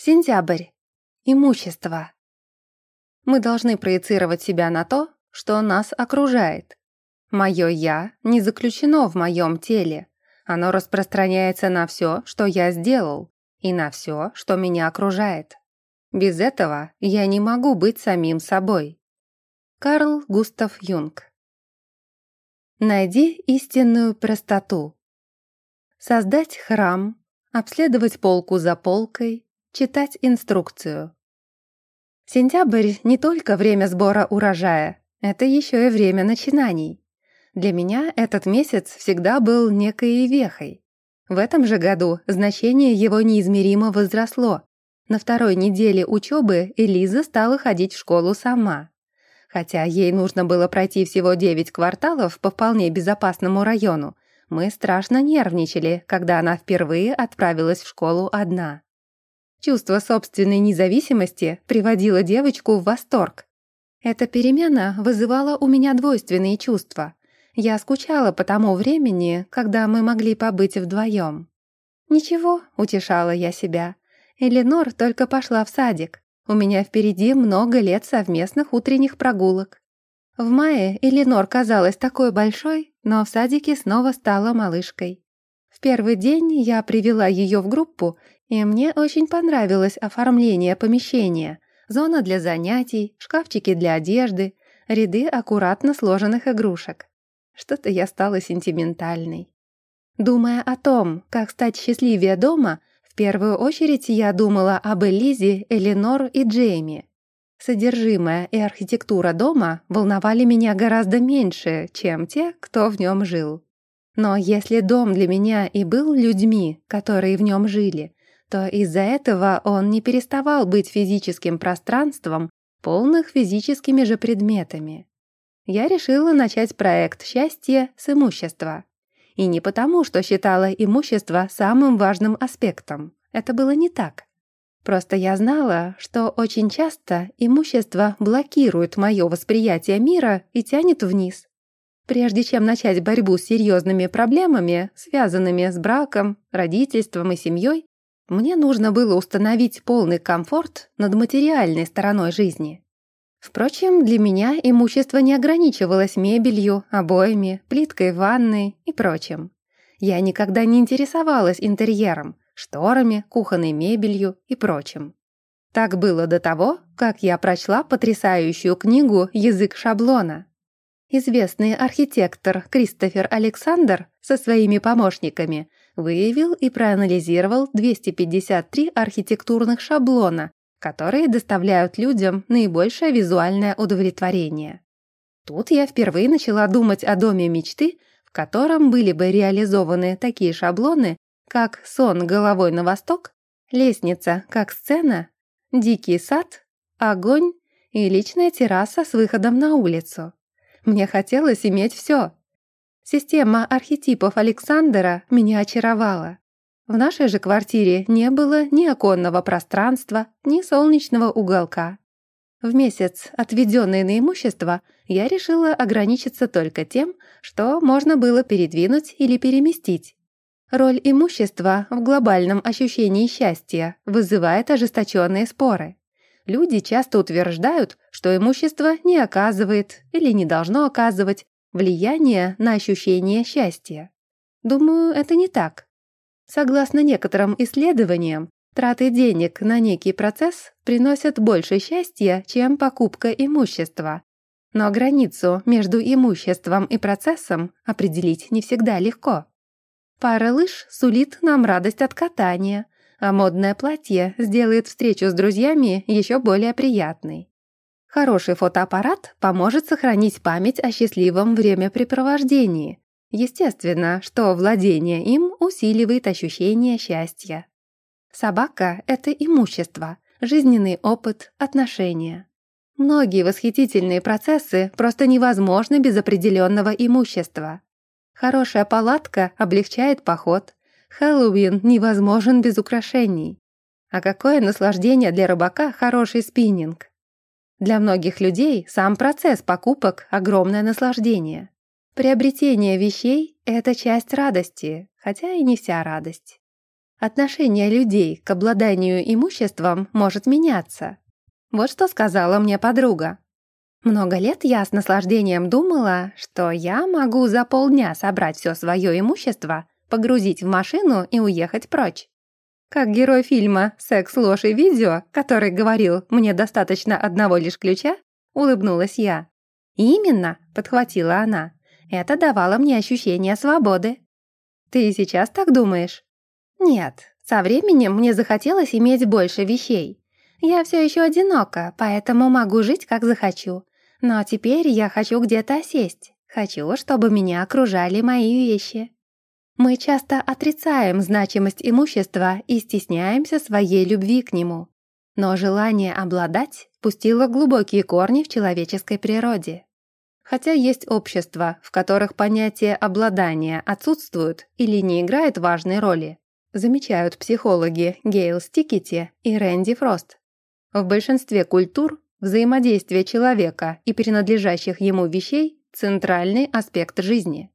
Сентябрь. Имущество. Мы должны проецировать себя на то, что нас окружает. Мое «я» не заключено в моем теле. Оно распространяется на все, что я сделал, и на все, что меня окружает. Без этого я не могу быть самим собой. Карл Густав Юнг. Найди истинную простоту. Создать храм, обследовать полку за полкой, Читать инструкцию. Сентябрь не только время сбора урожая, это еще и время начинаний. Для меня этот месяц всегда был некой вехой. В этом же году значение его неизмеримо возросло. На второй неделе учебы Элиза стала ходить в школу сама. Хотя ей нужно было пройти всего 9 кварталов по вполне безопасному району, мы страшно нервничали, когда она впервые отправилась в школу одна. Чувство собственной независимости приводило девочку в восторг. Эта перемена вызывала у меня двойственные чувства. Я скучала по тому времени, когда мы могли побыть вдвоем. «Ничего», — утешала я себя. Эленор только пошла в садик. У меня впереди много лет совместных утренних прогулок. В мае Эленор казалась такой большой, но в садике снова стала малышкой. В первый день я привела ее в группу и мне очень понравилось оформление помещения. Зона для занятий, шкафчики для одежды, ряды аккуратно сложенных игрушек. Что-то я стала сентиментальной. Думая о том, как стать счастливее дома, в первую очередь я думала об Элизе, Эленор и Джейми. Содержимое и архитектура дома волновали меня гораздо меньше, чем те, кто в нем жил. Но если дом для меня и был людьми, которые в нем жили, то из-за этого он не переставал быть физическим пространством, полных физическими же предметами. Я решила начать проект «Счастье с имущества». И не потому, что считала имущество самым важным аспектом. Это было не так. Просто я знала, что очень часто имущество блокирует мое восприятие мира и тянет вниз. Прежде чем начать борьбу с серьезными проблемами, связанными с браком, родительством и семьей, мне нужно было установить полный комфорт над материальной стороной жизни. Впрочем, для меня имущество не ограничивалось мебелью, обоями, плиткой ванной и прочим. Я никогда не интересовалась интерьером, шторами, кухонной мебелью и прочим. Так было до того, как я прочла потрясающую книгу «Язык шаблона». Известный архитектор Кристофер Александр со своими помощниками выявил и проанализировал 253 архитектурных шаблона, которые доставляют людям наибольшее визуальное удовлетворение. Тут я впервые начала думать о доме мечты, в котором были бы реализованы такие шаблоны, как сон головой на восток, лестница как сцена, дикий сад, огонь и личная терраса с выходом на улицу. Мне хотелось иметь все, Система архетипов Александра меня очаровала. В нашей же квартире не было ни оконного пространства, ни солнечного уголка. В месяц, отведенный на имущество, я решила ограничиться только тем, что можно было передвинуть или переместить. Роль имущества в глобальном ощущении счастья вызывает ожесточенные споры. Люди часто утверждают, что имущество не оказывает или не должно оказывать влияние на ощущение счастья. Думаю, это не так. Согласно некоторым исследованиям, траты денег на некий процесс приносят больше счастья, чем покупка имущества. Но границу между имуществом и процессом определить не всегда легко. Пара лыж сулит нам радость от катания, а модное платье сделает встречу с друзьями еще более приятной. Хороший фотоаппарат поможет сохранить память о счастливом времяпрепровождении. Естественно, что владение им усиливает ощущение счастья. Собака — это имущество, жизненный опыт, отношения. Многие восхитительные процессы просто невозможны без определенного имущества. Хорошая палатка облегчает поход. Хэллоуин невозможен без украшений. А какое наслаждение для рыбака хороший спиннинг. Для многих людей сам процесс покупок – огромное наслаждение. Приобретение вещей – это часть радости, хотя и не вся радость. Отношение людей к обладанию имуществом может меняться. Вот что сказала мне подруга. Много лет я с наслаждением думала, что я могу за полдня собрать все свое имущество, погрузить в машину и уехать прочь. Как герой фильма «Секс, ложь и видео», который говорил «мне достаточно одного лишь ключа», улыбнулась я. «Именно», — подхватила она, — «это давало мне ощущение свободы». «Ты сейчас так думаешь?» «Нет, со временем мне захотелось иметь больше вещей. Я все еще одинока, поэтому могу жить, как захочу. Но теперь я хочу где-то осесть. Хочу, чтобы меня окружали мои вещи». Мы часто отрицаем значимость имущества и стесняемся своей любви к нему. Но желание обладать пустило глубокие корни в человеческой природе. Хотя есть общества, в которых понятие обладания отсутствует или не играет важной роли, замечают психологи Гейл Стикетти и Рэнди Фрост. В большинстве культур взаимодействие человека и принадлежащих ему вещей – центральный аспект жизни.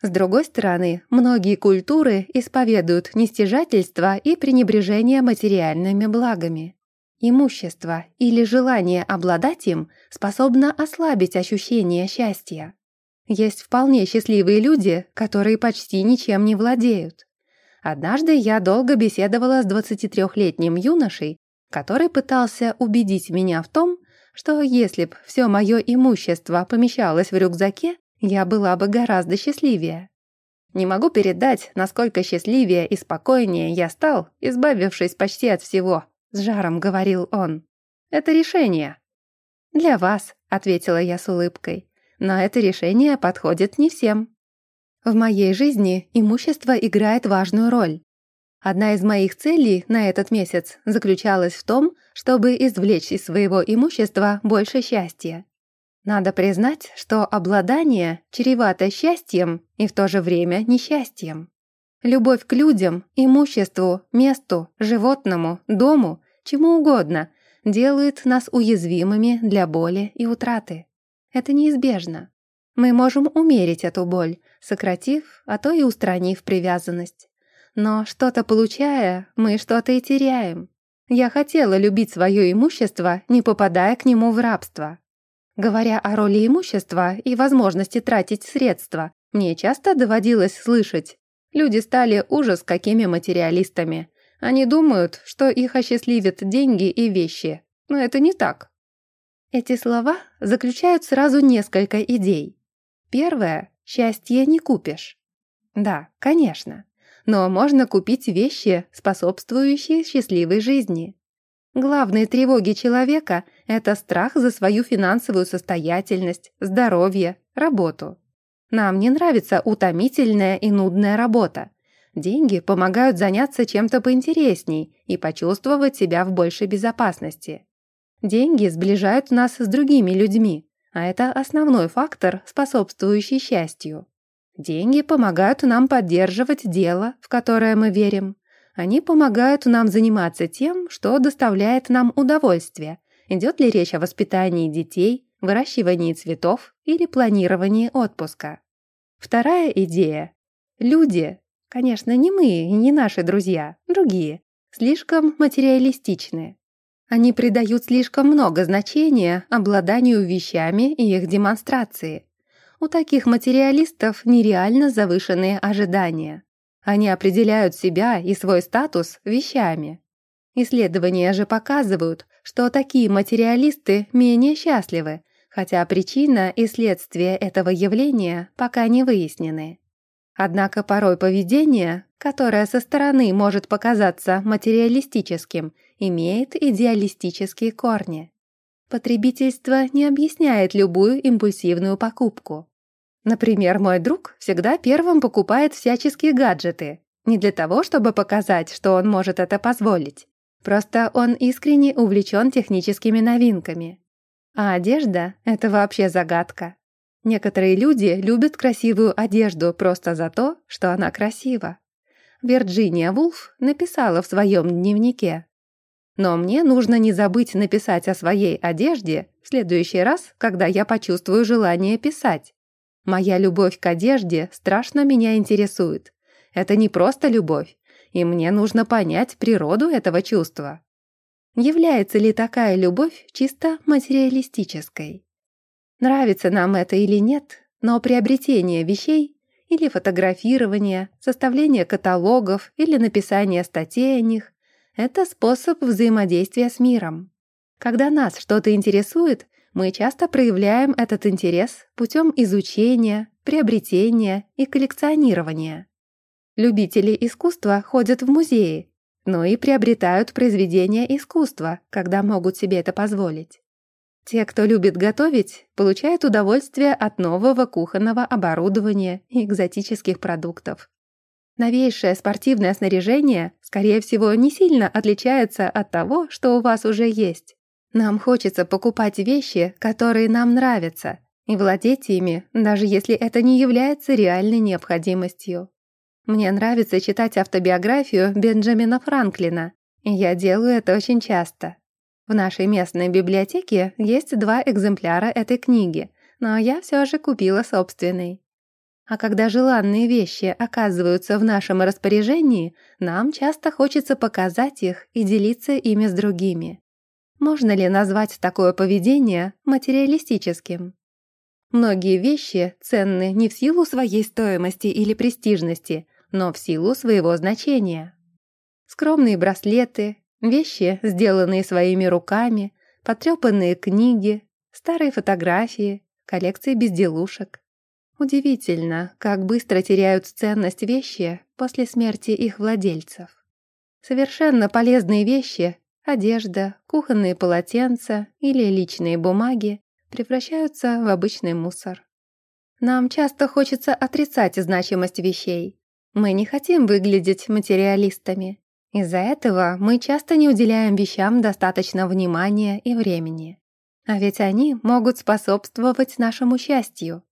С другой стороны, многие культуры исповедуют нестяжательство и пренебрежение материальными благами. Имущество или желание обладать им способно ослабить ощущение счастья. Есть вполне счастливые люди, которые почти ничем не владеют. Однажды я долго беседовала с 23-летним юношей, который пытался убедить меня в том, что если б все мое имущество помещалось в рюкзаке, я была бы гораздо счастливее. Не могу передать, насколько счастливее и спокойнее я стал, избавившись почти от всего, с жаром говорил он. Это решение. Для вас, ответила я с улыбкой. Но это решение подходит не всем. В моей жизни имущество играет важную роль. Одна из моих целей на этот месяц заключалась в том, чтобы извлечь из своего имущества больше счастья. Надо признать, что обладание чревато счастьем и в то же время несчастьем. Любовь к людям, имуществу, месту, животному, дому, чему угодно делает нас уязвимыми для боли и утраты. Это неизбежно. Мы можем умерить эту боль, сократив, а то и устранив привязанность. Но что-то получая, мы что-то и теряем. Я хотела любить свое имущество, не попадая к нему в рабство. Говоря о роли имущества и возможности тратить средства, мне часто доводилось слышать. Люди стали ужас какими материалистами. Они думают, что их осчастливят деньги и вещи. Но это не так. Эти слова заключают сразу несколько идей. Первое – счастье не купишь. Да, конечно. Но можно купить вещи, способствующие счастливой жизни. Главные тревоги человека – это страх за свою финансовую состоятельность, здоровье, работу. Нам не нравится утомительная и нудная работа. Деньги помогают заняться чем-то поинтересней и почувствовать себя в большей безопасности. Деньги сближают нас с другими людьми, а это основной фактор, способствующий счастью. Деньги помогают нам поддерживать дело, в которое мы верим, они помогают нам заниматься тем, что доставляет нам удовольствие. Идет ли речь о воспитании детей, выращивании цветов или планировании отпуска. Вторая идея. Люди, конечно, не мы и не наши друзья, другие, слишком материалистичны. Они придают слишком много значения обладанию вещами и их демонстрации. У таких материалистов нереально завышенные ожидания. Они определяют себя и свой статус вещами. Исследования же показывают, что такие материалисты менее счастливы, хотя причина и следствие этого явления пока не выяснены. Однако порой поведение, которое со стороны может показаться материалистическим, имеет идеалистические корни. Потребительство не объясняет любую импульсивную покупку. Например, мой друг всегда первым покупает всяческие гаджеты. Не для того, чтобы показать, что он может это позволить. Просто он искренне увлечен техническими новинками. А одежда — это вообще загадка. Некоторые люди любят красивую одежду просто за то, что она красива. Вирджиния Вулф написала в своем дневнике. Но мне нужно не забыть написать о своей одежде в следующий раз, когда я почувствую желание писать. Моя любовь к одежде страшно меня интересует. Это не просто любовь. и мне нужно понять природу этого чувства. Является ли такая любовь чисто материалистической? Нравится нам это или нет, но приобретение вещей или фотографирование, составление каталогов или написание статей о них – это способ взаимодействия с миром. Когда нас что-то интересует, мы часто проявляем этот интерес путем изучения, приобретения и коллекционирования. Любители искусства ходят в музеи, но и приобретают произведения искусства, когда могут себе это позволить. Те, кто любит готовить, получают удовольствие от нового кухонного оборудования и экзотических продуктов. Новейшее спортивное снаряжение, скорее всего, не сильно отличается от того, что у вас уже есть. Нам хочется покупать вещи, которые нам нравятся, и владеть ими, даже если это не является реальной необходимостью. Мне нравится читать автобиографию Бенджамина Франклина, и я делаю это очень часто. В нашей местной библиотеке есть два экземпляра этой книги, но я все же купила собственный. А когда желанные вещи оказываются в нашем распоряжении, нам часто хочется показать их и делиться ими с другими. Можно ли назвать такое поведение материалистическим? Многие вещи ценны не в силу своей стоимости или престижности, но в силу своего значения. Скромные браслеты, Вещи, сделанные своими руками, потрепанные книги, старые фотографии, коллекции безделушек. Удивительно, как быстро теряют ценность вещи после смерти их владельцев. Совершенно полезные вещи, одежда, кухонные полотенца или личные бумаги превращаются в обычный мусор. Нам часто хочется отрицать значимость вещей. Мы не хотим выглядеть материалистами. Из-за этого мы часто не уделяем вещам достаточно внимания и времени. А ведь они могут способствовать нашему счастью.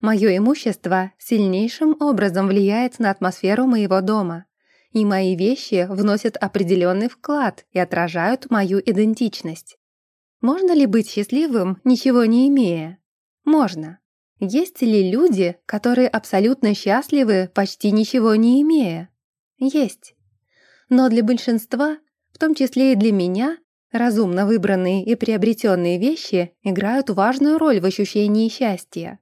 Мое имущество сильнейшим образом влияет на атмосферу моего дома, и мои вещи вносят определенный вклад и отражают мою идентичность. Можно ли быть счастливым, ничего не имея? Можно. Есть ли люди, которые абсолютно счастливы, почти ничего не имея? Есть. Но для большинства, в том числе и для меня, разумно выбранные и приобретенные вещи играют важную роль в ощущении счастья.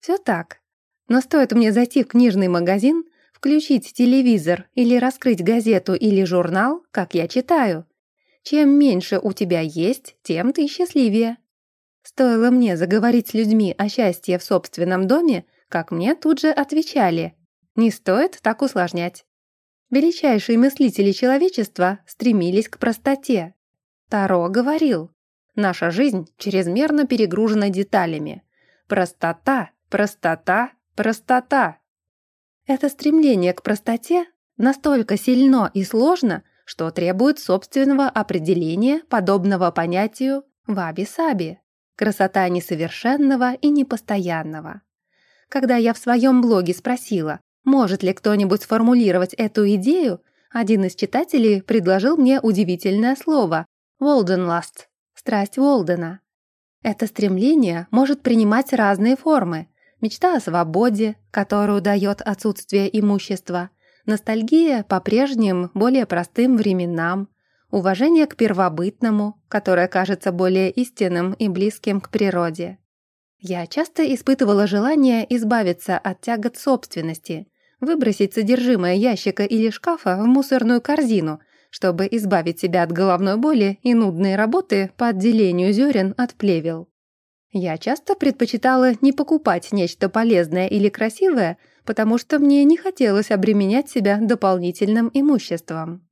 Все так. Но стоит мне зайти в книжный магазин, включить телевизор или раскрыть газету или журнал, как я читаю. Чем меньше у тебя есть, тем ты счастливее. Стоило мне заговорить с людьми о счастье в собственном доме, как мне тут же отвечали. Не стоит так усложнять. Величайшие мыслители человечества стремились к простоте. Таро говорил, наша жизнь чрезмерно перегружена деталями. Простота, простота, простота. Это стремление к простоте настолько сильно и сложно, что требует собственного определения, подобного понятию ваби-саби – красота несовершенного и непостоянного. Когда я в своем блоге спросила, может ли кто-нибудь сформулировать эту идею, один из читателей предложил мне удивительное слово «Волденласт» — «страсть Волдена». Это стремление может принимать разные формы. Мечта о свободе, которую дает отсутствие имущества, ностальгия по прежним, более простым временам, уважение к первобытному, которое кажется более истинным и близким к природе. Я часто испытывала желание избавиться от тягот собственности – выбросить содержимое ящика или шкафа в мусорную корзину, чтобы избавить себя от головной боли и нудной работы по отделению зерен от плевел. Я часто предпочитала не покупать нечто полезное или красивое, потому что мне не хотелось обременять себя дополнительным имуществом.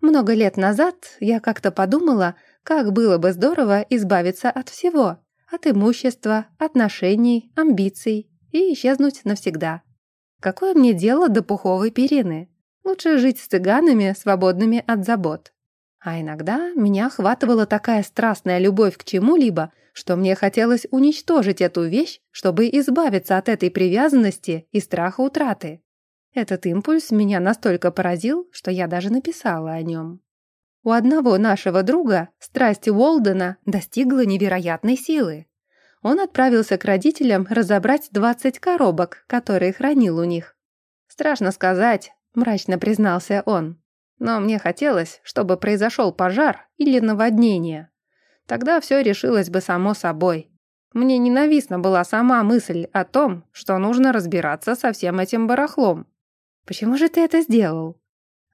Много лет назад я как-то подумала, как было бы здорово избавиться от всего, от имущества, отношений, амбиций и исчезнуть навсегда. Какое мне дело до пуховой перины? Лучше жить с цыганами, свободными от забот. А иногда меня охватывала такая страстная любовь к чему-либо, что мне хотелось уничтожить эту вещь, чтобы избавиться от этой привязанности и страха утраты. Этот импульс меня настолько поразил, что я даже написала о нем. У одного нашего друга страсть Уолдена достигла невероятной силы он отправился к родителям разобрать 20 коробок, которые хранил у них. Страшно сказать, — мрачно признался он. «Но мне хотелось, чтобы произошел пожар или наводнение. Тогда все решилось бы само собой. Мне ненавистна была сама мысль о том, что нужно разбираться со всем этим барахлом. Почему же ты это сделал?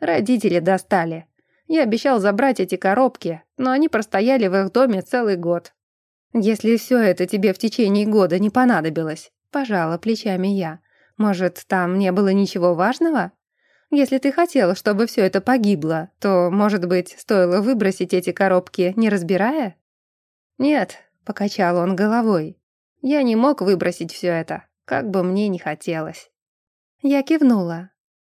Родители достали. Я обещал забрать эти коробки, но они простояли в их доме целый год. Если все это тебе в течение года не понадобилось, пожала плечами я. Может, там не было ничего важного? Если ты хотела, чтобы все это погибло, то, может быть, стоило выбросить эти коробки, не разбирая? Нет, покачал он головой. Я не мог выбросить все это, как бы мне не хотелось. Я кивнула.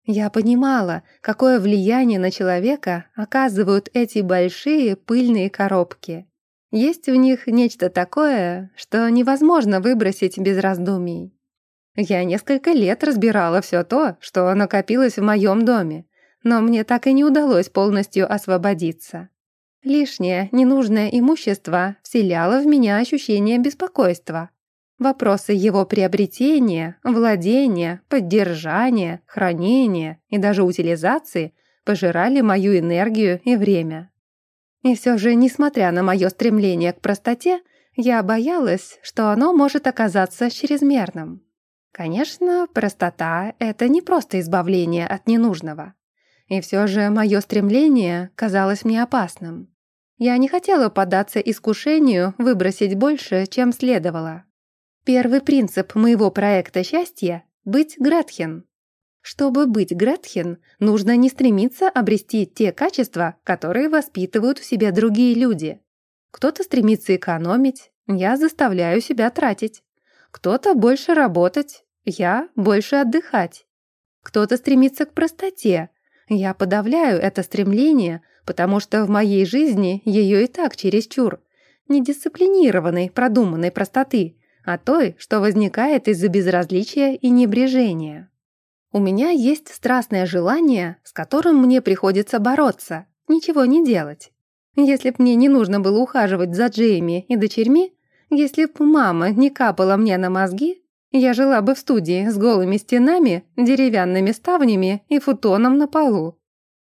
Я понимала, какое влияние на человека оказывают эти большие пыльные коробки. Есть в них нечто такое, что невозможно выбросить без раздумий. Я несколько лет разбирала все то, что накопилось в моем доме, но мне так и не удалось полностью освободиться. Лишнее, ненужное имущество вселяло в меня ощущение беспокойства. Вопросы его приобретения, владения, поддержания, хранения и даже утилизации пожирали мою энергию и время. И все же, несмотря на мое стремление к простоте, я боялась, что оно может оказаться чрезмерным. Конечно, простота — это не просто избавление от ненужного. И все же мое стремление казалось мне опасным. Я не хотела поддаться искушению выбросить больше, чем следовало. Первый принцип моего проекта счастья — быть Гретхен. Чтобы быть Гретхен, нужно не стремиться обрести те качества, которые воспитывают в себе другие люди. Кто-то стремится экономить, я заставляю себя тратить. Кто-то больше работать, я больше отдыхать. Кто-то стремится к простоте, я подавляю это стремление – потому что в моей жизни ее и так чересчур. Не дисциплинированной, продуманной простоты, а той, что возникает из-за безразличия и небрежения. У меня есть страстное желание, с которым мне приходится бороться, ничего не делать. Если б мне не нужно было ухаживать за Джейми и дочерьми, если б мама не капала мне на мозги, я жила бы в студии с голыми стенами, деревянными ставнями и футоном на полу.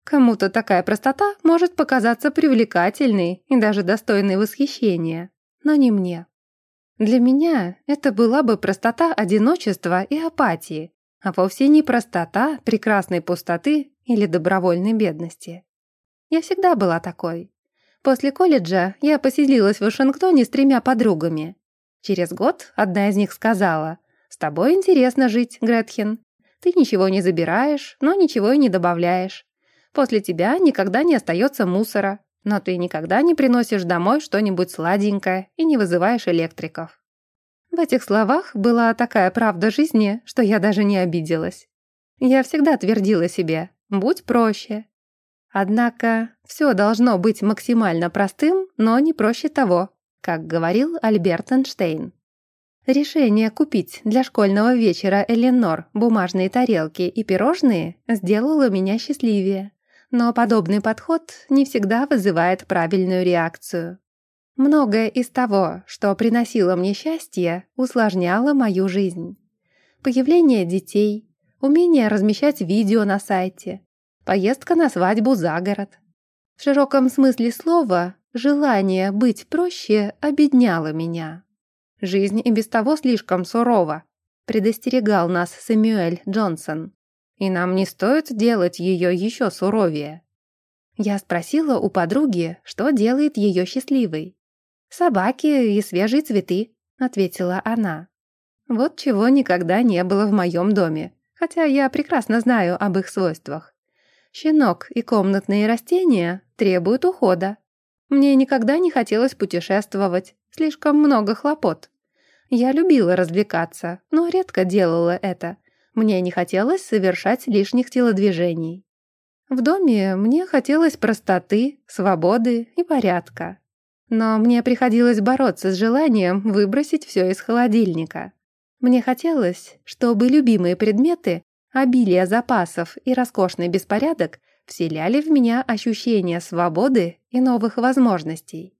Кому-то такая простота может показаться привлекательной и даже достойной восхищения, но не мне. Для меня это была бы простота одиночества и апатии, а вовсе не простота прекрасной пустоты или добровольной бедности. Я всегда была такой. После колледжа я поселилась в Вашингтоне с тремя подругами. Через год одна из них сказала, «С тобой интересно жить, Гретхен. Ты ничего не забираешь, но ничего и не добавляешь. После тебя никогда не остается мусора, но ты никогда не приносишь домой что-нибудь сладенькое и не вызываешь электриков». В этих словах была такая правда жизни, что я даже не обиделась. Я всегда твердила себе «будь проще». Однако все должно быть максимально простым, но не проще того, как говорил Альберт Эйнштейн. Решение купить для школьного вечера Эленор бумажные тарелки и пирожные сделало меня счастливее. Но подобный подход не всегда вызывает правильную реакцию. Многое из того, что приносило мне счастье, усложняло мою жизнь. Появление детей, умение размещать видео на сайте, поездка на свадьбу за город. В широком смысле слова желание быть проще обедняло меня. Жизнь и без того слишком сурова, предостерегал нас Сэмюэль Джонсон и нам не стоит делать ее еще суровее. Я спросила у подруги, что делает ее счастливой. «Собаки и свежие цветы», — ответила она. Вот чего никогда не было в моем доме, хотя я прекрасно знаю об их свойствах. Щенок и комнатные растения требуют ухода. Мне никогда не хотелось путешествовать, слишком много хлопот. Я любила развлекаться, но редко делала это, мне не хотелось совершать лишних телодвижений. В доме мне хотелось простоты, свободы и порядка. Но мне приходилось бороться с желанием выбросить все из холодильника. Мне хотелось, чтобы любимые предметы, обилие запасов и роскошный беспорядок вселяли в меня ощущение свободы и новых возможностей.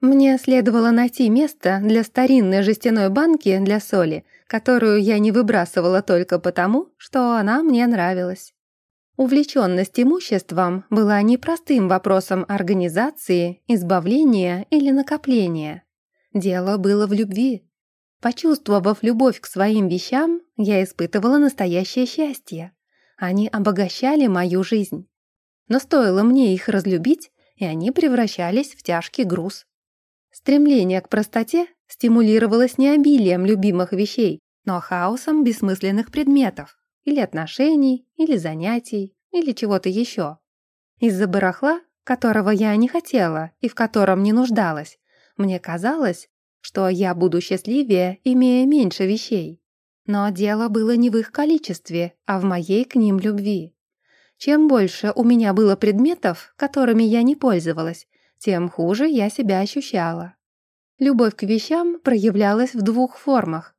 Мне следовало найти место для старинной жестяной банки для соли, которую я не выбрасывала только потому, что она мне нравилась. Увлеченность имуществом была не простым вопросом организации, избавления или накопления. Дело было в любви. Почувствовав любовь к своим вещам, я испытывала настоящее счастье. Они обогащали мою жизнь. Но стоило мне их разлюбить, и они превращались в тяжкий груз. Стремление к простоте стимулировалось не обилием любимых вещей, но хаосом бессмысленных предметов, или отношений, или занятий, или чего-то еще. Из-за барахла, которого я не хотела и в котором не нуждалась, мне казалось, что я буду счастливее, имея меньше вещей. Но дело было не в их количестве, а в моей к ним любви. Чем больше у меня было предметов, которыми я не пользовалась, тем хуже я себя ощущала. Любовь к вещам проявлялась в двух формах.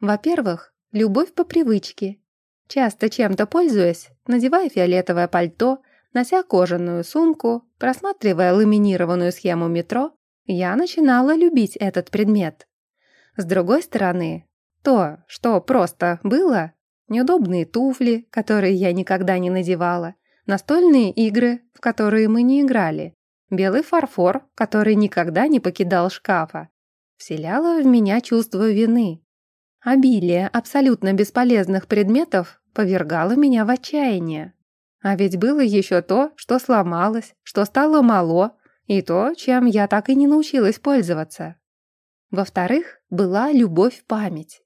Во-первых, любовь по привычке. Часто чем-то пользуясь, надевая фиолетовое пальто, нося кожаную сумку, просматривая ламинированную схему метро, я начинала любить этот предмет. С другой стороны, то, что просто было, неудобные туфли, которые я никогда не надевала, настольные игры, в которые мы не играли, белый фарфор, который никогда не покидал шкафа, вселяло в меня чувство вины. Обилие абсолютно бесполезных предметов повергало меня в отчаяние. А ведь было еще то, что сломалось, что стало мало, и то, чем я так и не научилась пользоваться. Во-вторых, была любовь-память.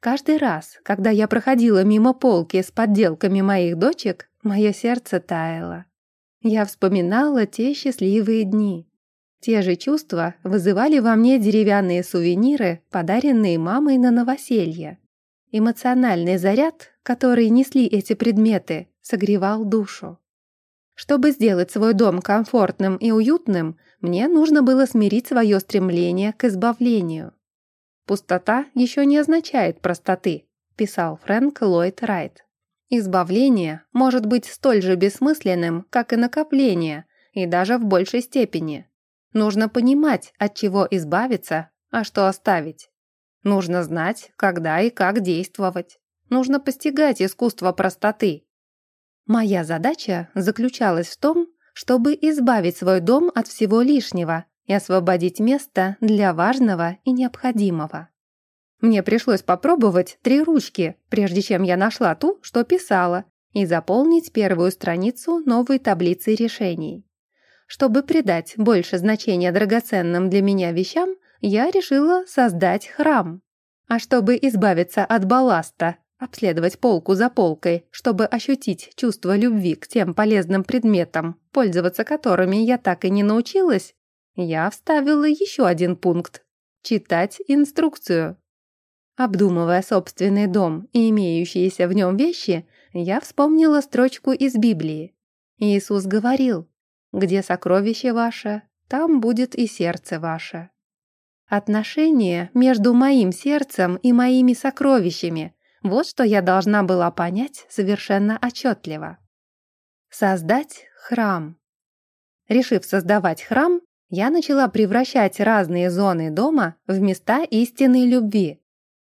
Каждый раз, когда я проходила мимо полки с подделками моих дочек, мое сердце таяло. Я вспоминала те счастливые дни. Те же чувства вызывали во мне деревянные сувениры, подаренные мамой на новоселье. Эмоциональный заряд, который несли эти предметы, согревал душу. Чтобы сделать свой дом комфортным и уютным, мне нужно было смирить свое стремление к избавлению. «Пустота еще не означает простоты», – писал Фрэнк Ллойд Райт. «Избавление может быть столь же бессмысленным, как и накопление, и даже в большей степени. Нужно понимать, от чего избавиться, а что оставить. Нужно знать, когда и как действовать. Нужно постигать искусство простоты. Моя задача заключалась в том, чтобы избавить свой дом от всего лишнего и освободить место для важного и необходимого. Мне пришлось попробовать три ручки, прежде чем я нашла ту, что писала, и заполнить первую страницу новой таблицы решений. Чтобы придать больше значения драгоценным для меня вещам, я решила создать храм. А чтобы избавиться от балласта, обследовать полку за полкой, чтобы ощутить чувство любви к тем полезным предметам, пользоваться которыми я так и не научилась, я вставила еще один пункт – читать инструкцию. Обдумывая собственный дом и имеющиеся в нем вещи, я вспомнила строчку из Библии. Иисус говорил, «Где сокровище ваше, там будет и сердце ваше». Отношение между моим сердцем и моими сокровищами – вот что я должна была понять совершенно отчетливо. Создать храм. Решив создавать храм, я начала превращать разные зоны дома в места истинной любви.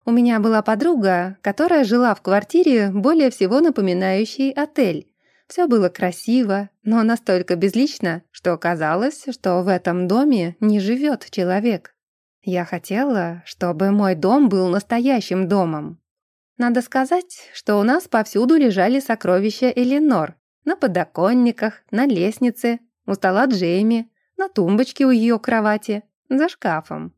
У меня была подруга, которая жила в квартире, более всего напоминающей отель. Все было красиво, но настолько безлично, что казалось, что в этом доме не живет человек. Я хотела, чтобы мой дом был настоящим домом. Надо сказать, что у нас повсюду лежали сокровища Эленор. На подоконниках, на лестнице, у стола Джейми, на тумбочке у ее кровати, за шкафом.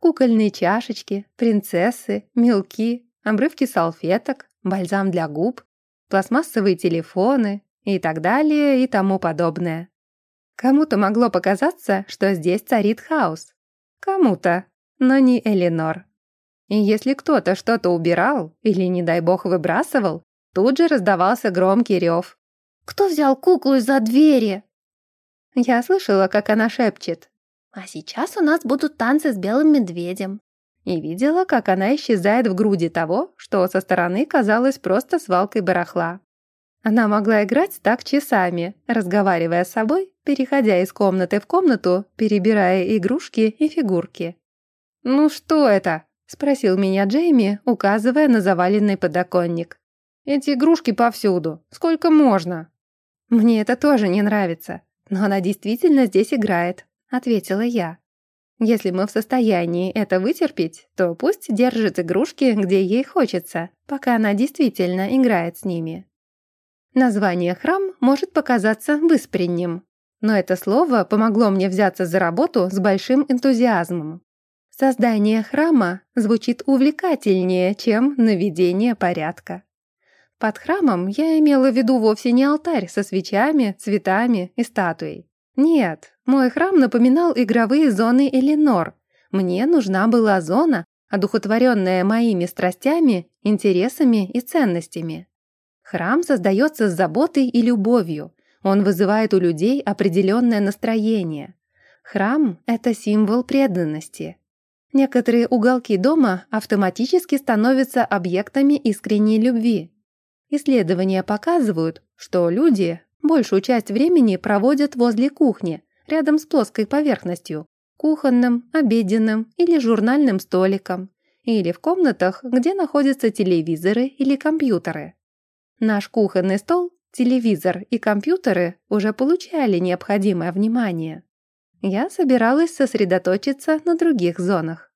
Кукольные чашечки, принцессы, мелки, обрывки салфеток, бальзам для губ, пластмассовые телефоны и так далее и тому подобное. Кому-то могло показаться, что здесь царит хаос. Кому-то, но не Эленор. И если кто-то что-то убирал или, не дай бог, выбрасывал, тут же раздавался громкий рев. «Кто взял куклу из-за двери?» Я слышала, как она шепчет. «А сейчас у нас будут танцы с белым медведем». И видела, как она исчезает в груди того, что со стороны казалось просто свалкой барахла. Она могла играть так часами, разговаривая с собой, переходя из комнаты в комнату, перебирая игрушки и фигурки. «Ну что это?» — спросил меня Джейми, указывая на заваленный подоконник. Эти игрушки повсюду. Сколько можно?» «Мне это тоже не нравится, но она действительно здесь играет», — ответила я. «Если мы в состоянии это вытерпеть, то пусть держит игрушки, где ей хочется, пока она действительно играет с ними». Название «храм» может показаться выспренним, но это слово помогло мне взяться за работу с большим энтузиазмом. Создание храма звучит увлекательнее, чем наведение порядка. Под храмом я имела в виду вовсе не алтарь со свечами, цветами и статуей. Нет, мой храм напоминал игровые зоны Эленор. Мне нужна была зона, одухотворенная моими страстями, интересами и ценностями. Храм создается с заботой и любовью. Он вызывает у людей определенное настроение. Храм — это символ преданности. Некоторые уголки дома автоматически становятся объектами искренней любви. Исследования показывают, что люди большую часть времени проводят возле кухни, рядом с плоской поверхностью, кухонным, обеденным или журнальным столиком, или в комнатах, где находятся телевизоры или компьютеры. Наш кухонный стол, телевизор и компьютеры уже получали необходимое внимание. Я собиралась сосредоточиться на других зонах.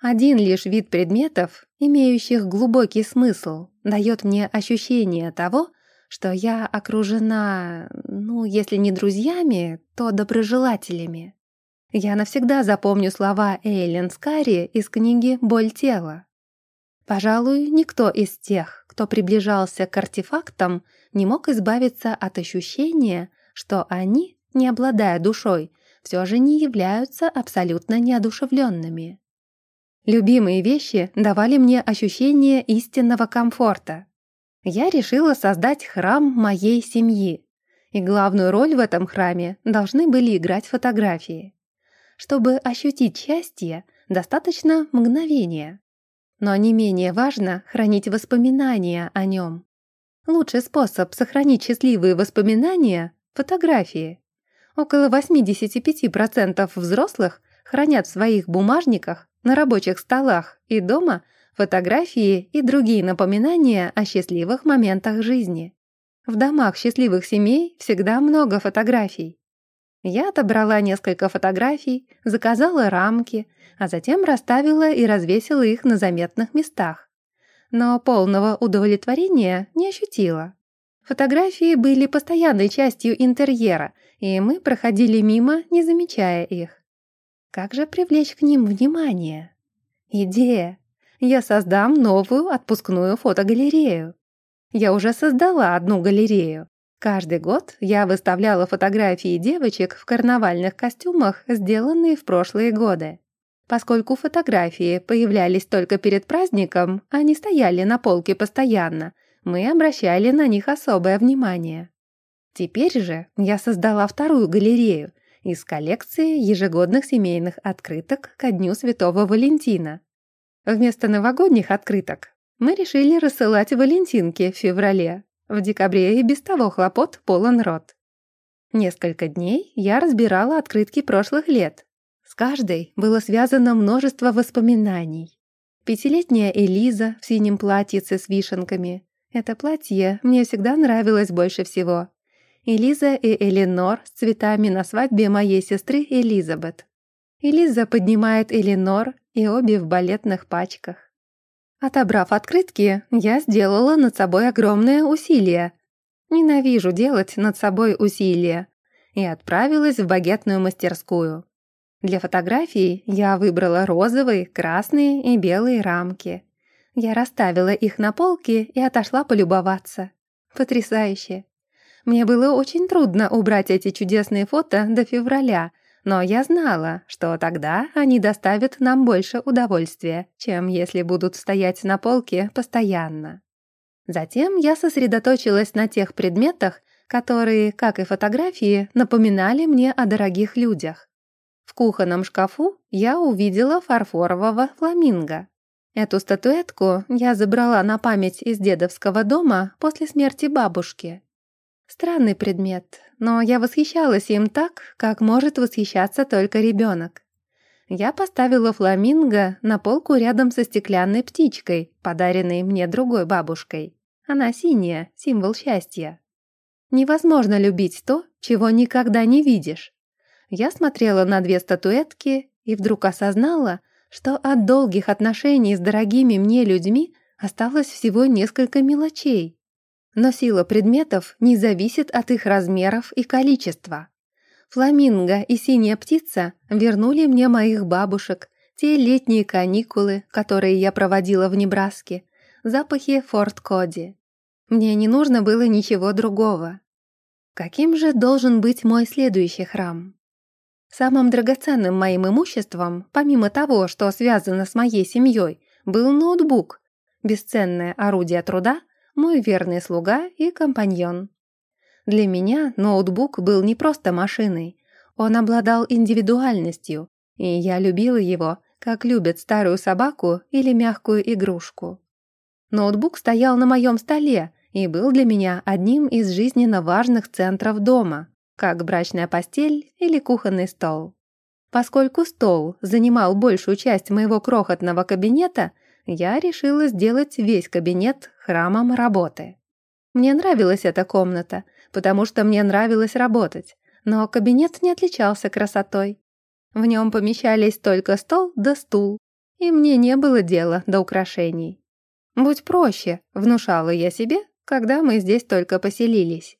Один лишь вид предметов, имеющих глубокий смысл, дает мне ощущение того, что я окружена, ну, если не друзьями, то доброжелателями. Я навсегда запомню слова Эйлен Скари из книги «Боль тела». Пожалуй, никто из тех, кто приближался к артефактам, не мог избавиться от ощущения, что они, не обладая душой, все же не являются абсолютно неодушевленными. Любимые вещи давали мне ощущение истинного комфорта. Я решила создать храм моей семьи, и главную роль в этом храме должны были играть фотографии. Чтобы ощутить счастье, достаточно мгновения. Но не менее важно хранить воспоминания о нем. Лучший способ сохранить счастливые воспоминания – фотографии. Около 85% взрослых хранят в своих бумажниках на рабочих столах и дома фотографии и другие напоминания о счастливых моментах жизни. В домах счастливых семей всегда много фотографий. Я отобрала несколько фотографий, заказала рамки, а затем расставила и развесила их на заметных местах. Но полного удовлетворения не ощутила. Фотографии были постоянной частью интерьера, и мы проходили мимо, не замечая их. Как же привлечь к ним внимание? Идея. Я создам новую отпускную фотогалерею. Я уже создала одну галерею. Каждый год я выставляла фотографии девочек в карнавальных костюмах, сделанные в прошлые годы. Поскольку фотографии появлялись только перед праздником, они стояли на полке постоянно, мы обращали на них особое внимание. Теперь же я создала вторую галерею, из коллекции ежегодных семейных открыток ко Дню Святого Валентина. Вместо новогодних открыток мы решили рассылать валентинки в феврале. В декабре и без того хлопот полон рот. Несколько дней я разбирала открытки прошлых лет. С каждой было связано множество воспоминаний. Пятилетняя Элиза в синем платьице с вишенками. Это платье мне всегда нравилось больше всего и Лиза и Эленор с цветами на свадьбе моей сестры Элизабет. Элиза поднимает Эленор, и обе в балетных пачках. Отобрав открытки, я сделала над собой огромное усилие. Ненавижу делать над собой усилия. И отправилась в багетную мастерскую. Для фотографий я выбрала розовые, красные и белые рамки. Я расставила их на полке и отошла полюбоваться. Потрясающе! Мне было очень трудно убрать эти чудесные фото до февраля, но я знала, что тогда они доставят нам больше удовольствия, чем если будут стоять на полке постоянно. Затем я сосредоточилась на тех предметах, которые, как и фотографии, напоминали мне о дорогих людях. В кухонном шкафу я увидела фарфорового фламинго. Эту статуэтку я забрала на память из дедовского дома после смерти бабушки. Странный предмет, но я восхищалась им так, как может восхищаться только ребенок. Я поставила фламинго на полку рядом со стеклянной птичкой, подаренной мне другой бабушкой. Она синяя, символ счастья. Невозможно любить то, чего никогда не видишь. Я смотрела на две статуэтки и вдруг осознала, что от долгих отношений с дорогими мне людьми осталось всего несколько мелочей. Но сила предметов не зависит от их размеров и количества. Фламинго и синяя птица вернули мне моих бабушек, те летние каникулы, которые я проводила в Небраске, запахи Форт Коди. Мне не нужно было ничего другого. Каким же должен быть мой следующий храм? Самым драгоценным моим имуществом, помимо того, что связано с моей семьей, был ноутбук, бесценное орудие труда, мой верный слуга и компаньон. Для меня ноутбук был не просто машиной, он обладал индивидуальностью, и я любила его, как любят старую собаку или мягкую игрушку. Ноутбук стоял на моем столе и был для меня одним из жизненно важных центров дома, как брачная постель или кухонный стол. Поскольку стол занимал большую часть моего крохотного кабинета, я решила сделать весь кабинет храмом работы. Мне нравилась эта комната, потому что мне нравилось работать, но кабинет не отличался красотой. В нем помещались только стол да стул, и мне не было дела до украшений. «Будь проще», — внушала я себе, когда мы здесь только поселились.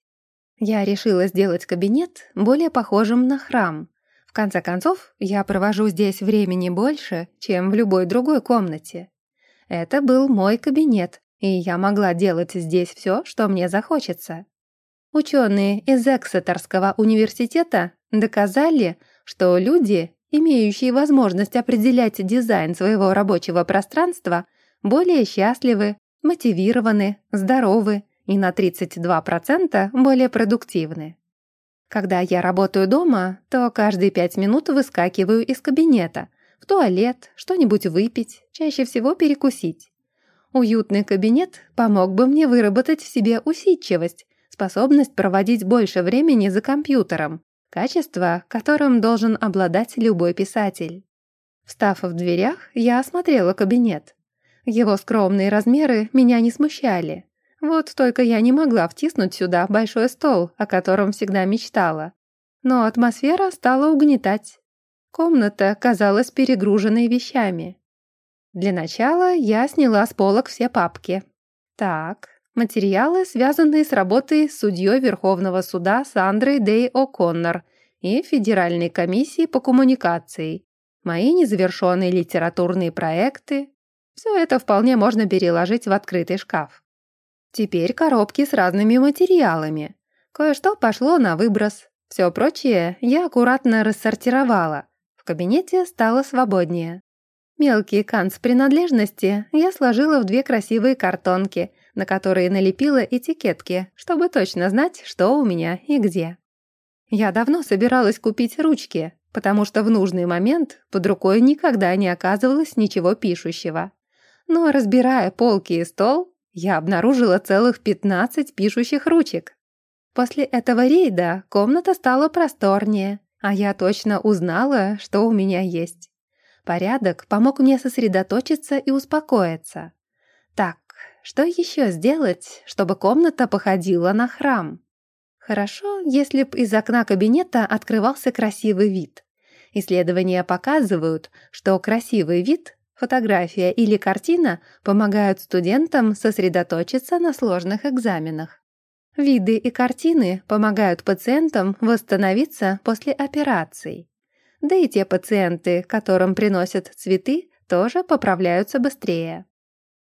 Я решила сделать кабинет более похожим на храм. В конце концов, я провожу здесь времени больше, чем в любой другой комнате. Это был мой кабинет, и я могла делать здесь все, что мне захочется. Ученые из Эксетерского университета доказали, что люди, имеющие возможность определять дизайн своего рабочего пространства, более счастливы, мотивированы, здоровы и на 32% более продуктивны. Когда я работаю дома, то каждые пять минут выскакиваю из кабинета, в туалет, что-нибудь выпить, чаще всего перекусить. Уютный кабинет помог бы мне выработать в себе усидчивость, способность проводить больше времени за компьютером, качество, которым должен обладать любой писатель. Встав в дверях, я осмотрела кабинет. Его скромные размеры меня не смущали. Вот только я не могла втиснуть сюда большой стол, о котором всегда мечтала. Но атмосфера стала угнетать. Комната казалась перегруженной вещами. Для начала я сняла с полок все папки. Так, материалы, связанные с работой судьей Верховного суда Сандрой Дей О'Коннор и Федеральной комиссии по коммуникации, мои незавершенные литературные проекты. Все это вполне можно переложить в открытый шкаф. Теперь коробки с разными материалами. Кое-что пошло на выброс. Все прочее я аккуратно рассортировала. Кабинете стало свободнее. Мелкие канц-принадлежности я сложила в две красивые картонки, на которые налепила этикетки, чтобы точно знать, что у меня и где. Я давно собиралась купить ручки, потому что в нужный момент под рукой никогда не оказывалось ничего пишущего. Но разбирая полки и стол, я обнаружила целых 15 пишущих ручек. После этого рейда комната стала просторнее, а я точно узнала, что у меня есть. Порядок помог мне сосредоточиться и успокоиться. Так, что еще сделать, чтобы комната походила на храм? Хорошо, если б из окна кабинета открывался красивый вид. Исследования показывают, что красивый вид Фотография или картина помогают студентам сосредоточиться на сложных экзаменах. Виды и картины помогают пациентам восстановиться после операций. Да и те пациенты, которым приносят цветы, тоже поправляются быстрее.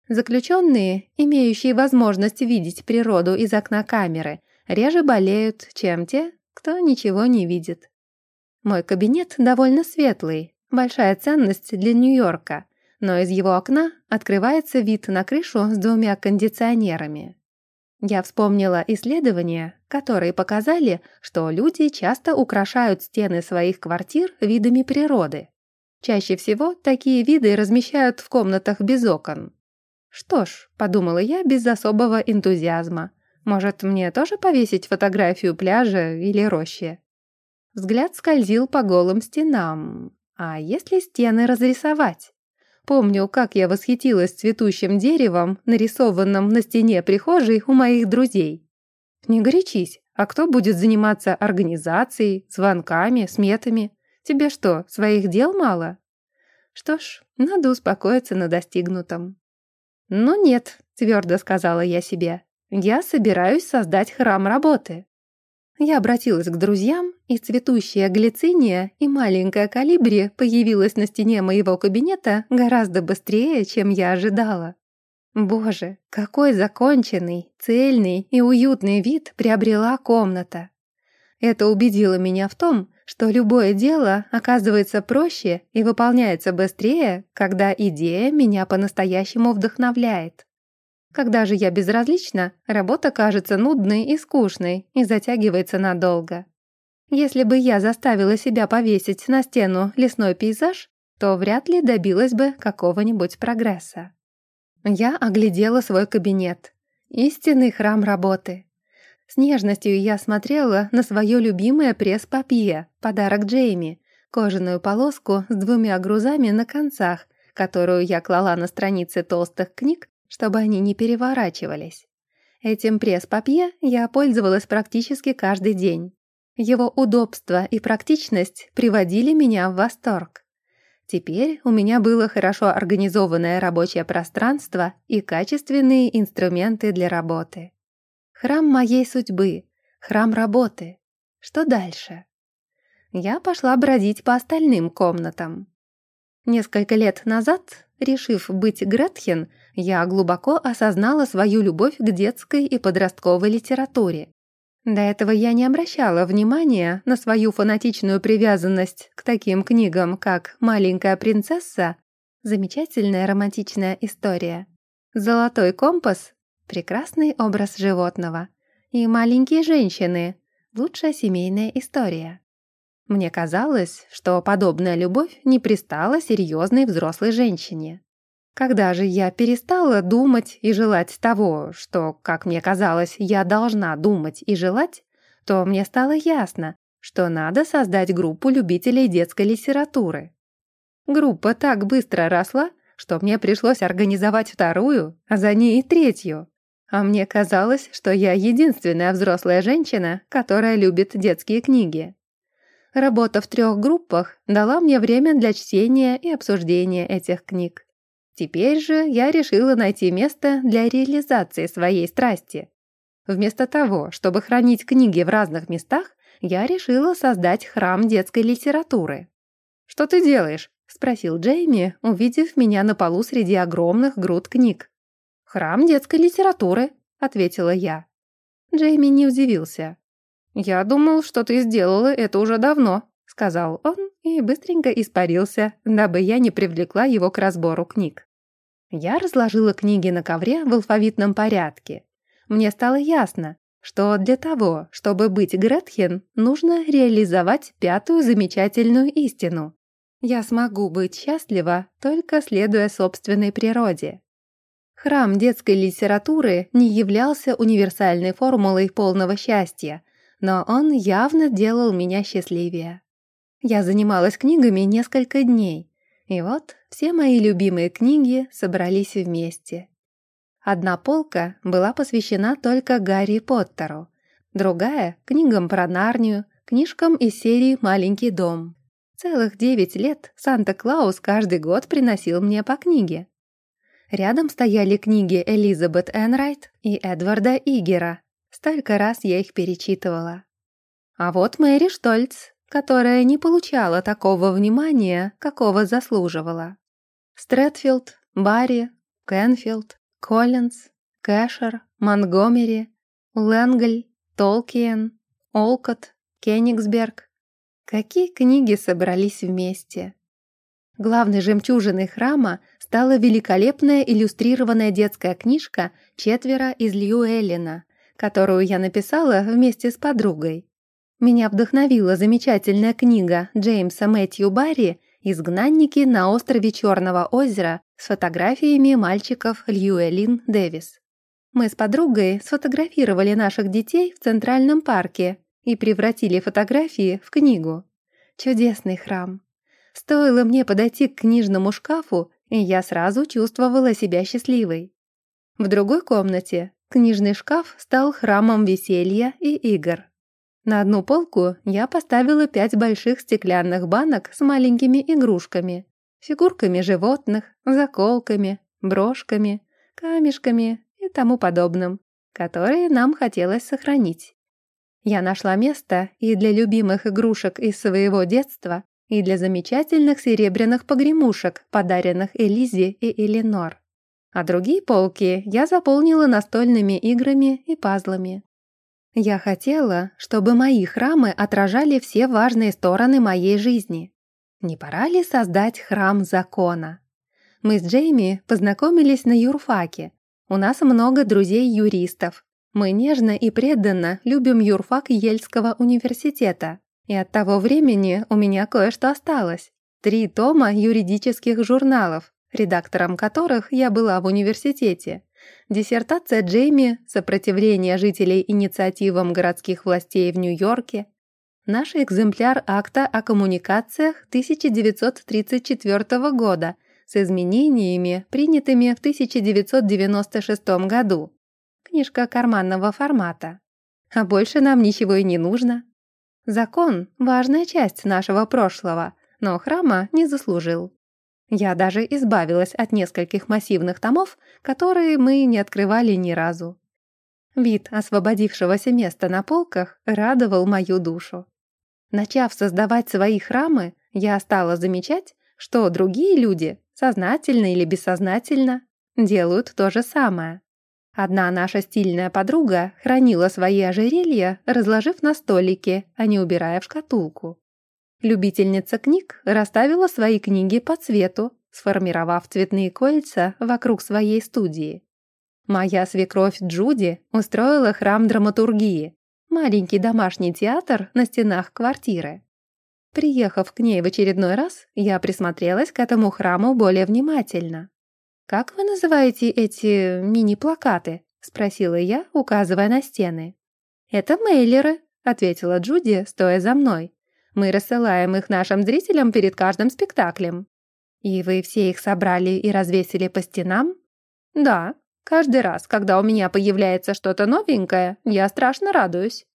Заключенные, имеющие возможность видеть природу из окна камеры, реже болеют, чем те, кто ничего не видит. Мой кабинет довольно светлый, большая ценность для Нью-Йорка, но из его окна открывается вид на крышу с двумя кондиционерами. Я вспомнила исследования, которые показали, что люди часто украшают стены своих квартир видами природы. Чаще всего такие виды размещают в комнатах без окон. Что ж, подумала я без особого энтузиазма. Может, мне тоже повесить фотографию пляжа или рощи? Взгляд скользил по голым стенам. А если стены разрисовать? Помню, как я восхитилась цветущим деревом, нарисованным на стене прихожей у моих друзей. Не горячись, а кто будет заниматься организацией, звонками, сметами? Тебе что, своих дел мало? Что ж, надо успокоиться на достигнутом. «Ну нет», — твердо сказала я себе, — «я собираюсь создать храм работы». Я обратилась к друзьям, и цветущая глициния и маленькая калибри появилась на стене моего кабинета гораздо быстрее, чем я ожидала. Боже, какой законченный, цельный и уютный вид приобрела комната. Это убедило меня в том, что любое дело оказывается проще и выполняется быстрее, когда идея меня по-настоящему вдохновляет. Когда же я безразлична, работа кажется нудной и скучной и затягивается надолго. Если бы я заставила себя повесить на стену лесной пейзаж, то вряд ли добилась бы какого-нибудь прогресса. Я оглядела свой кабинет. Истинный храм работы. С нежностью я смотрела на свое любимое пресс-папье, подарок Джейми, кожаную полоску с двумя грузами на концах, которую я клала на страницы толстых книг, чтобы они не переворачивались. Этим пресс-папье я пользовалась практически каждый день. Его удобство и практичность приводили меня в восторг. Теперь у меня было хорошо организованное рабочее пространство и качественные инструменты для работы. Храм моей судьбы, храм работы. Что дальше? Я пошла бродить по остальным комнатам. Несколько лет назад, решив быть Гретхен, я глубоко осознала свою любовь к детской и подростковой литературе. До этого я не обращала внимания на свою фанатичную привязанность к таким книгам, как «Маленькая принцесса», замечательная романтичная история, «Золотой компас» Прекрасный образ животного. И маленькие женщины. Лучшая семейная история. Мне казалось, что подобная любовь не пристала серьезной взрослой женщине. Когда же я перестала думать и желать того, что, как мне казалось, я должна думать и желать, то мне стало ясно, что надо создать группу любителей детской литературы. Группа так быстро росла, что мне пришлось организовать вторую, а за ней и третью. А мне казалось, что я единственная взрослая женщина, которая любит детские книги. Работа в трех группах дала мне время для чтения и обсуждения этих книг. Теперь же я решила найти место для реализации своей страсти. Вместо того, чтобы хранить книги в разных местах, я решила создать храм детской литературы. «Что ты делаешь?» — спросил Джейми, увидев меня на полу среди огромных груд книг. «Храм детской литературы», — ответила я. Джейми не удивился. «Я думал, что ты сделала это уже давно», — сказал он и быстренько испарился, дабы я не привлекла его к разбору книг. Я разложила книги на ковре в алфавитном порядке. Мне стало ясно, что для того, чтобы быть Гретхен, нужно реализовать пятую замечательную истину. Я смогу быть счастлива, только следуя собственной природе. Храм детской литературы не являлся универсальной формулой полного счастья, но он явно делал меня счастливее. Я занималась книгами несколько дней, и вот все мои любимые книги собрались вместе. Одна полка была посвящена только Гарри Поттеру, другая — книгам про Нарнию, книжкам из серии «Маленький дом». Целых девять лет Санта-Клаус каждый год приносил мне по книге. Рядом стояли книги Элизабет Энрайт и Эдварда Игера. Столько раз я их перечитывала. А вот Мэри Штольц, которая не получала такого внимания, какого заслуживала. Стрэдфилд, Барри, Кенфилд, Коллинз, Кэшер, Монгомери, Лэнгль, Толкиен, Олкот, Кенигсберг. Какие книги собрались вместе? Главной жемчужиной храма стала великолепная иллюстрированная детская книжка «Четверо из Льюэллина», которую я написала вместе с подругой. Меня вдохновила замечательная книга Джеймса Мэтью Барри «Изгнанники на острове Черного озера» с фотографиями мальчиков Льюэлин Дэвис. Мы с подругой сфотографировали наших детей в Центральном парке и превратили фотографии в книгу. Чудесный храм. Стоило мне подойти к книжному шкафу, и я сразу чувствовала себя счастливой. В другой комнате книжный шкаф стал храмом веселья и игр. На одну полку я поставила пять больших стеклянных банок с маленькими игрушками, фигурками животных, заколками, брошками, камешками и тому подобным, которые нам хотелось сохранить. Я нашла место и для любимых игрушек из своего детства, и для замечательных серебряных погремушек, подаренных Элизе и Эленор. А другие полки я заполнила настольными играми и пазлами. Я хотела, чтобы мои храмы отражали все важные стороны моей жизни. Не пора ли создать храм закона? Мы с Джейми познакомились на юрфаке. У нас много друзей-юристов. Мы нежно и преданно любим юрфак Ельского университета. И от того времени у меня кое-что осталось. Три тома юридических журналов, редактором которых я была в университете. Диссертация Джейми «Сопротивление жителей инициативам городских властей в Нью-Йорке», наш экземпляр акта о коммуникациях 1934 года с изменениями, принятыми в 1996 году. Книжка карманного формата. А больше нам ничего и не нужно. Закон – важная часть нашего прошлого, но храма не заслужил. Я даже избавилась от нескольких массивных томов, которые мы не открывали ни разу. Вид освободившегося места на полках радовал мою душу. Начав создавать свои храмы, я стала замечать, что другие люди, сознательно или бессознательно, делают то же самое. Одна наша стильная подруга хранила свои ожерелья, разложив на столике, а не убирая в шкатулку. Любительница книг расставила свои книги по цвету, сформировав цветные кольца вокруг своей студии. Моя свекровь Джуди устроила храм драматургии, маленький домашний театр на стенах квартиры. Приехав к ней в очередной раз, я присмотрелась к этому храму более внимательно. «Как вы называете эти мини-плакаты?» — спросила я, указывая на стены. «Это мейлеры», — ответила Джуди, стоя за мной. «Мы рассылаем их нашим зрителям перед каждым спектаклем». «И вы все их собрали и развесили по стенам?» «Да. Каждый раз, когда у меня появляется что-то новенькое, я страшно радуюсь».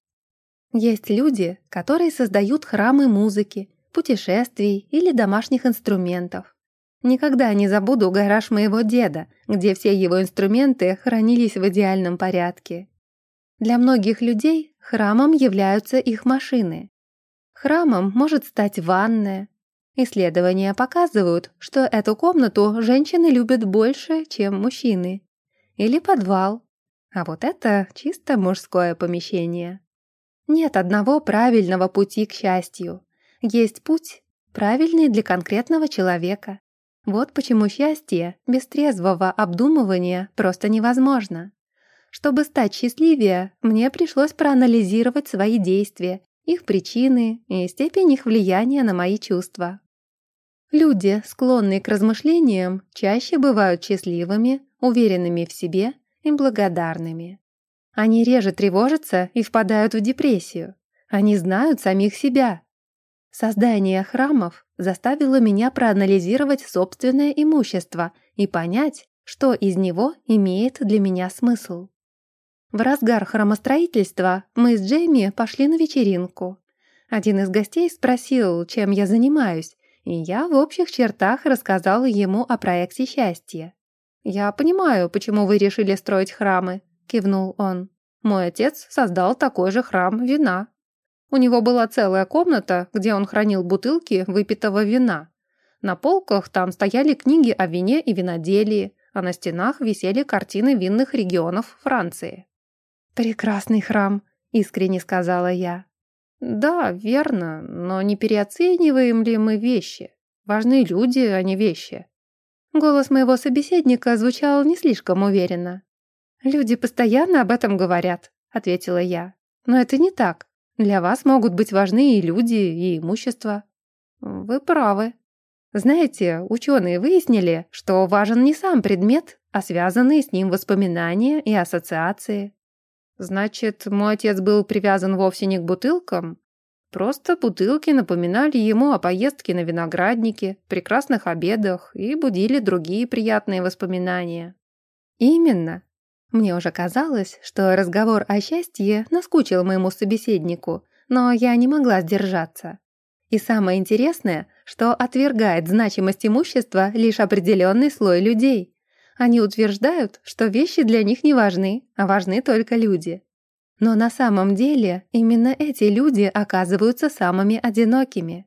Есть люди, которые создают храмы музыки, путешествий или домашних инструментов. Никогда не забуду гараж моего деда, где все его инструменты хранились в идеальном порядке. Для многих людей храмом являются их машины. Храмом может стать ванная. Исследования показывают, что эту комнату женщины любят больше, чем мужчины. Или подвал. А вот это чисто мужское помещение. Нет одного правильного пути к счастью. Есть путь, правильный для конкретного человека. Вот почему счастье без трезвого обдумывания просто невозможно. Чтобы стать счастливее, мне пришлось проанализировать свои действия, их причины и степень их влияния на мои чувства. Люди, склонные к размышлениям, чаще бывают счастливыми, уверенными в себе и благодарными. Они реже тревожатся и впадают в депрессию. Они знают самих себя. Создание храмов заставило меня проанализировать собственное имущество и понять, что из него имеет для меня смысл. В разгар храмостроительства мы с Джейми пошли на вечеринку. Один из гостей спросил, чем я занимаюсь, и я в общих чертах рассказала ему о проекте счастья. «Я понимаю, почему вы решили строить храмы», — кивнул он. «Мой отец создал такой же храм вина». У него была целая комната, где он хранил бутылки выпитого вина. На полках там стояли книги о вине и виноделии, а на стенах висели картины винных регионов Франции. «Прекрасный храм», — искренне сказала я. «Да, верно, но не переоцениваем ли мы вещи? Важны люди, а не вещи». Голос моего собеседника звучал не слишком уверенно. «Люди постоянно об этом говорят», — ответила я. «Но это не так. Для вас могут быть важны и люди, и имущество. Вы правы. Знаете, ученые выяснили, что важен не сам предмет, а связанные с ним воспоминания и ассоциации. Значит, мой отец был привязан вовсе не к бутылкам? Просто бутылки напоминали ему о поездке на винограднике, прекрасных обедах и будили другие приятные воспоминания. Именно. Мне уже казалось, что разговор о счастье наскучил моему собеседнику, но я не могла сдержаться. И самое интересное, что отвергает значимость имущества лишь определенный слой людей. Они утверждают, что вещи для них не важны, а важны только люди. Но на самом деле именно эти люди оказываются самыми одинокими.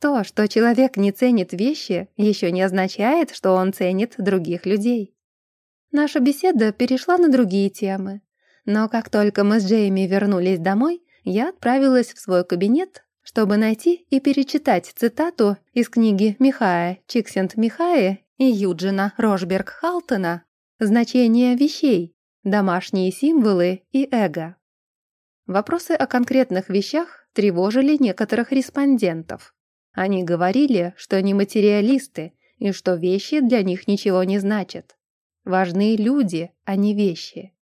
То, что человек не ценит вещи, еще не означает, что он ценит других людей. Наша беседа перешла на другие темы. Но как только мы с Джейми вернулись домой, я отправилась в свой кабинет, чтобы найти и перечитать цитату из книги Михая Чиксент-Михая и Юджина Рожберг-Халтона «Значение вещей. Домашние символы и эго». Вопросы о конкретных вещах тревожили некоторых респондентов. Они говорили, что они материалисты и что вещи для них ничего не значат. Важны люди, а не вещи.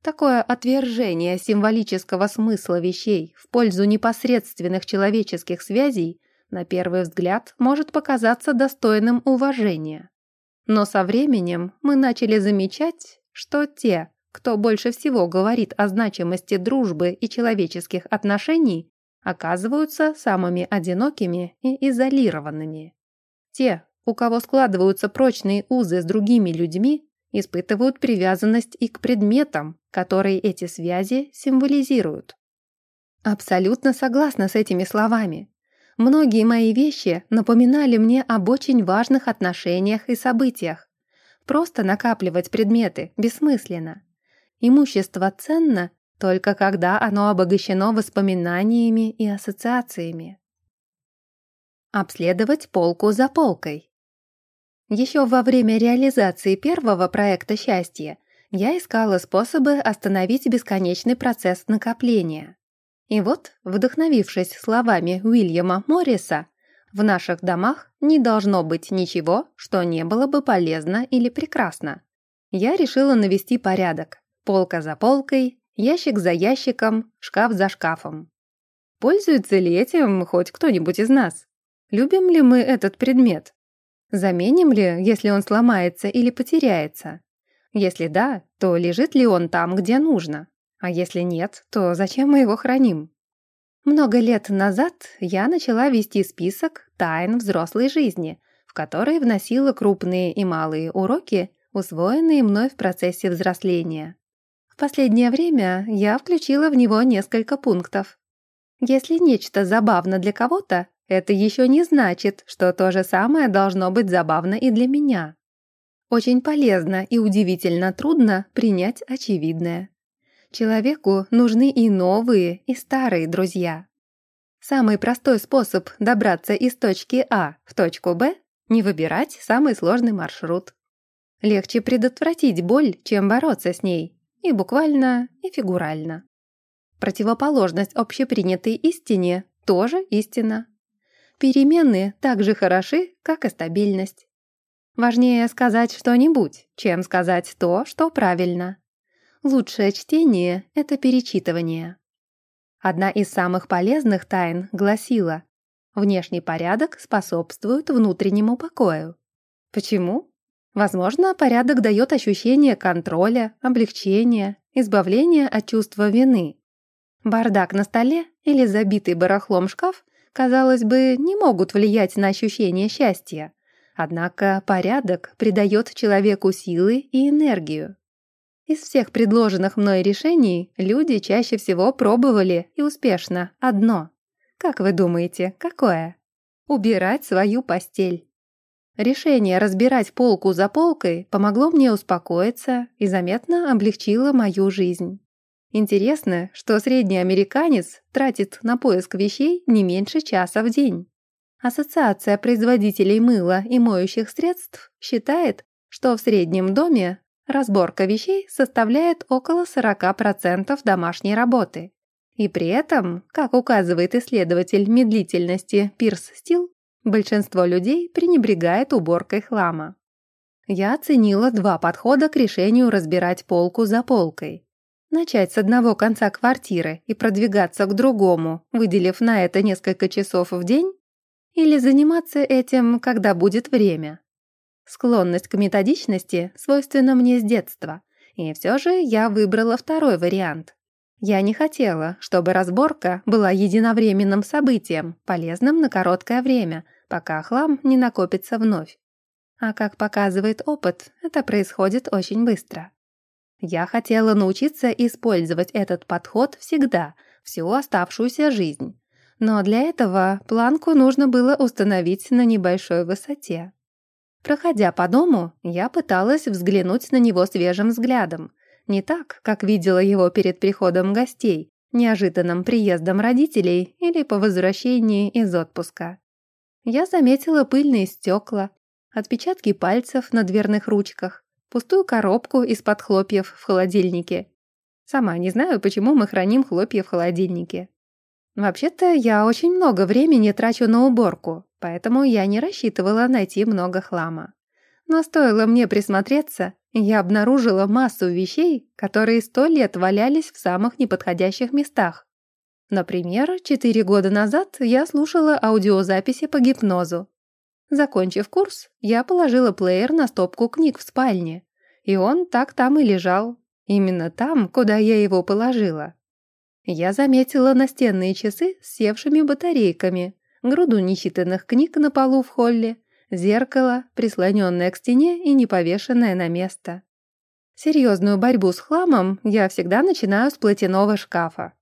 Такое отвержение символического смысла вещей в пользу непосредственных человеческих связей на первый взгляд может показаться достойным уважения. Но со временем мы начали замечать, что те, кто больше всего говорит о значимости дружбы и человеческих отношений, оказываются самыми одинокими и изолированными. Те, у кого складываются прочные узы с другими людьми, испытывают привязанность и к предметам, которые эти связи символизируют. Абсолютно согласна с этими словами. Многие мои вещи напоминали мне об очень важных отношениях и событиях. Просто накапливать предметы бессмысленно. Имущество ценно только когда оно обогащено воспоминаниями и ассоциациями. Обследовать полку за полкой. Еще во время реализации первого проекта «Счастье» я искала способы остановить бесконечный процесс накопления. И вот, вдохновившись словами Уильяма Морриса, в наших домах не должно быть ничего, что не было бы полезно или прекрасно. Я решила навести порядок, Полка за полкой, ящик за ящиком, шкаф за шкафом. Пользуется ли этим хоть кто-нибудь из нас? Любим ли мы этот предмет? Заменим ли, если он сломается или потеряется? Если да, то лежит ли он там, где нужно? А если нет, то зачем мы его храним? Много лет назад я начала вести список тайн взрослой жизни, в который вносила крупные и малые уроки, усвоенные мной в процессе взросления. В последнее время я включила в него несколько пунктов. Если нечто забавно для кого-то, это еще не значит, что то же самое должно быть забавно и для меня. Очень полезно и удивительно трудно принять очевидное. Человеку нужны и новые, и старые друзья. Самый простой способ добраться из точки А в точку Б – не выбирать самый сложный маршрут. Легче предотвратить боль, чем бороться с ней, и буквально, и фигурально. Противоположность общепринятой истине тоже истина. Перемены так же хороши, как и стабильность. Важнее сказать что-нибудь, чем сказать то, что правильно. Лучшее чтение — это перечитывание. Одна из самых полезных тайн гласила «Внешний порядок способствует внутреннему покою». Почему? Возможно, порядок дает ощущение контроля, облегчения, избавления от чувства вины. Бардак на столе или забитый барахлом шкаф, казалось бы, не могут влиять на ощущение счастья. Однако порядок придает человеку силы и энергию. Из всех предложенных мной решений люди чаще всего пробовали и успешно одно. Как вы думаете, какое? Убирать свою постель. Решение разбирать полку за полкой помогло мне успокоиться и заметно облегчило мою жизнь. Интересно, что средний американец тратит на поиск вещей не меньше часа в день. Ассоциация производителей мыла и моющих средств считает, что в среднем доме разборка вещей составляет около 40% домашней работы. И при этом, как указывает исследователь медлительности Пирс Стил, Большинство людей пренебрегает уборкой хлама. Я оценила два подхода к решению разбирать полку за полкой. Начать с одного конца квартиры и продвигаться к другому, выделив на это несколько часов в день? Или заниматься этим, когда будет время? Склонность к методичности свойственна мне с детства, и все же я выбрала второй вариант. Я не хотела, чтобы разборка была единовременным событием, полезным на короткое время, пока хлам не накопится вновь. А как показывает опыт, это происходит очень быстро. Я хотела научиться использовать этот подход всегда, всю оставшуюся жизнь. Но для этого планку нужно было установить на небольшой высоте. Проходя по дому, я пыталась взглянуть на него свежим взглядом, не так, как видела его перед приходом гостей, неожиданным приездом родителей или по возвращении из отпуска. Я заметила пыльные стекла, отпечатки пальцев на дверных ручках, пустую коробку из-под хлопьев в холодильнике. Сама не знаю, почему мы храним хлопья в холодильнике. Вообще-то я очень много времени трачу на уборку, поэтому я не рассчитывала найти много хлама. Но стоило мне присмотреться, я обнаружила массу вещей, которые сто лет валялись в самых неподходящих местах. Например, четыре года назад я слушала аудиозаписи по гипнозу. Закончив курс, я положила плеер на стопку книг в спальне, и он так там и лежал, именно там, куда я его положила. Я заметила настенные часы с севшими батарейками, груду нечитанных книг на полу в холле зеркало, прислоненное к стене и не повешенное на место. Серьезную борьбу с хламом я всегда начинаю с платяного шкафа.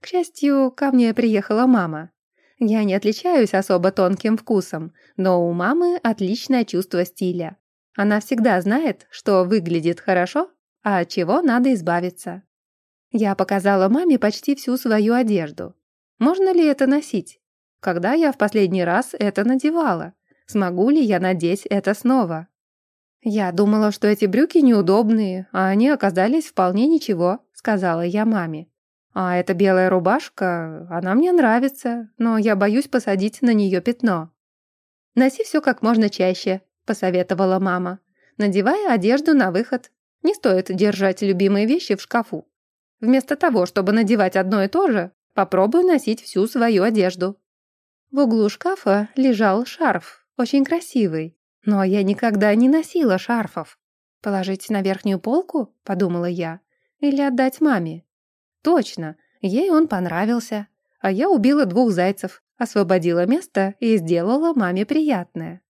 К счастью, ко мне приехала мама. Я не отличаюсь особо тонким вкусом, но у мамы отличное чувство стиля. Она всегда знает, что выглядит хорошо, а от чего надо избавиться. Я показала маме почти всю свою одежду. Можно ли это носить? Когда я в последний раз это надевала? Смогу ли я надеть это снова? Я думала, что эти брюки неудобные, а они оказались вполне ничего, сказала я маме. А эта белая рубашка, она мне нравится, но я боюсь посадить на нее пятно. Носи все как можно чаще, посоветовала мама, надевая одежду на выход. Не стоит держать любимые вещи в шкафу. Вместо того, чтобы надевать одно и то же, попробуй носить всю свою одежду. В углу шкафа лежал шарф, очень красивый, но я никогда не носила шарфов. Положить на верхнюю полку, подумала я, или отдать маме? Точно, ей он понравился, а я убила двух зайцев, освободила место и сделала маме приятное.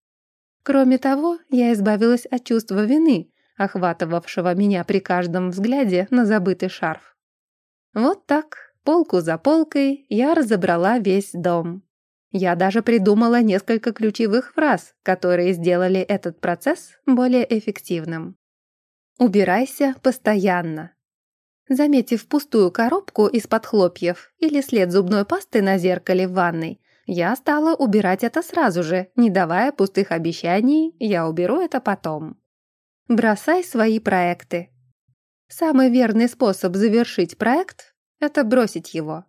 Кроме того, я избавилась от чувства вины, охватывавшего меня при каждом взгляде на забытый шарф. Вот так, полку за полкой, я разобрала весь дом. Я даже придумала несколько ключевых фраз, которые сделали этот процесс более эффективным. Убирайся постоянно. Заметив пустую коробку из-под хлопьев или след зубной пасты на зеркале в ванной, я стала убирать это сразу же, не давая пустых обещаний «я уберу это потом». Бросай свои проекты. Самый верный способ завершить проект – это бросить его.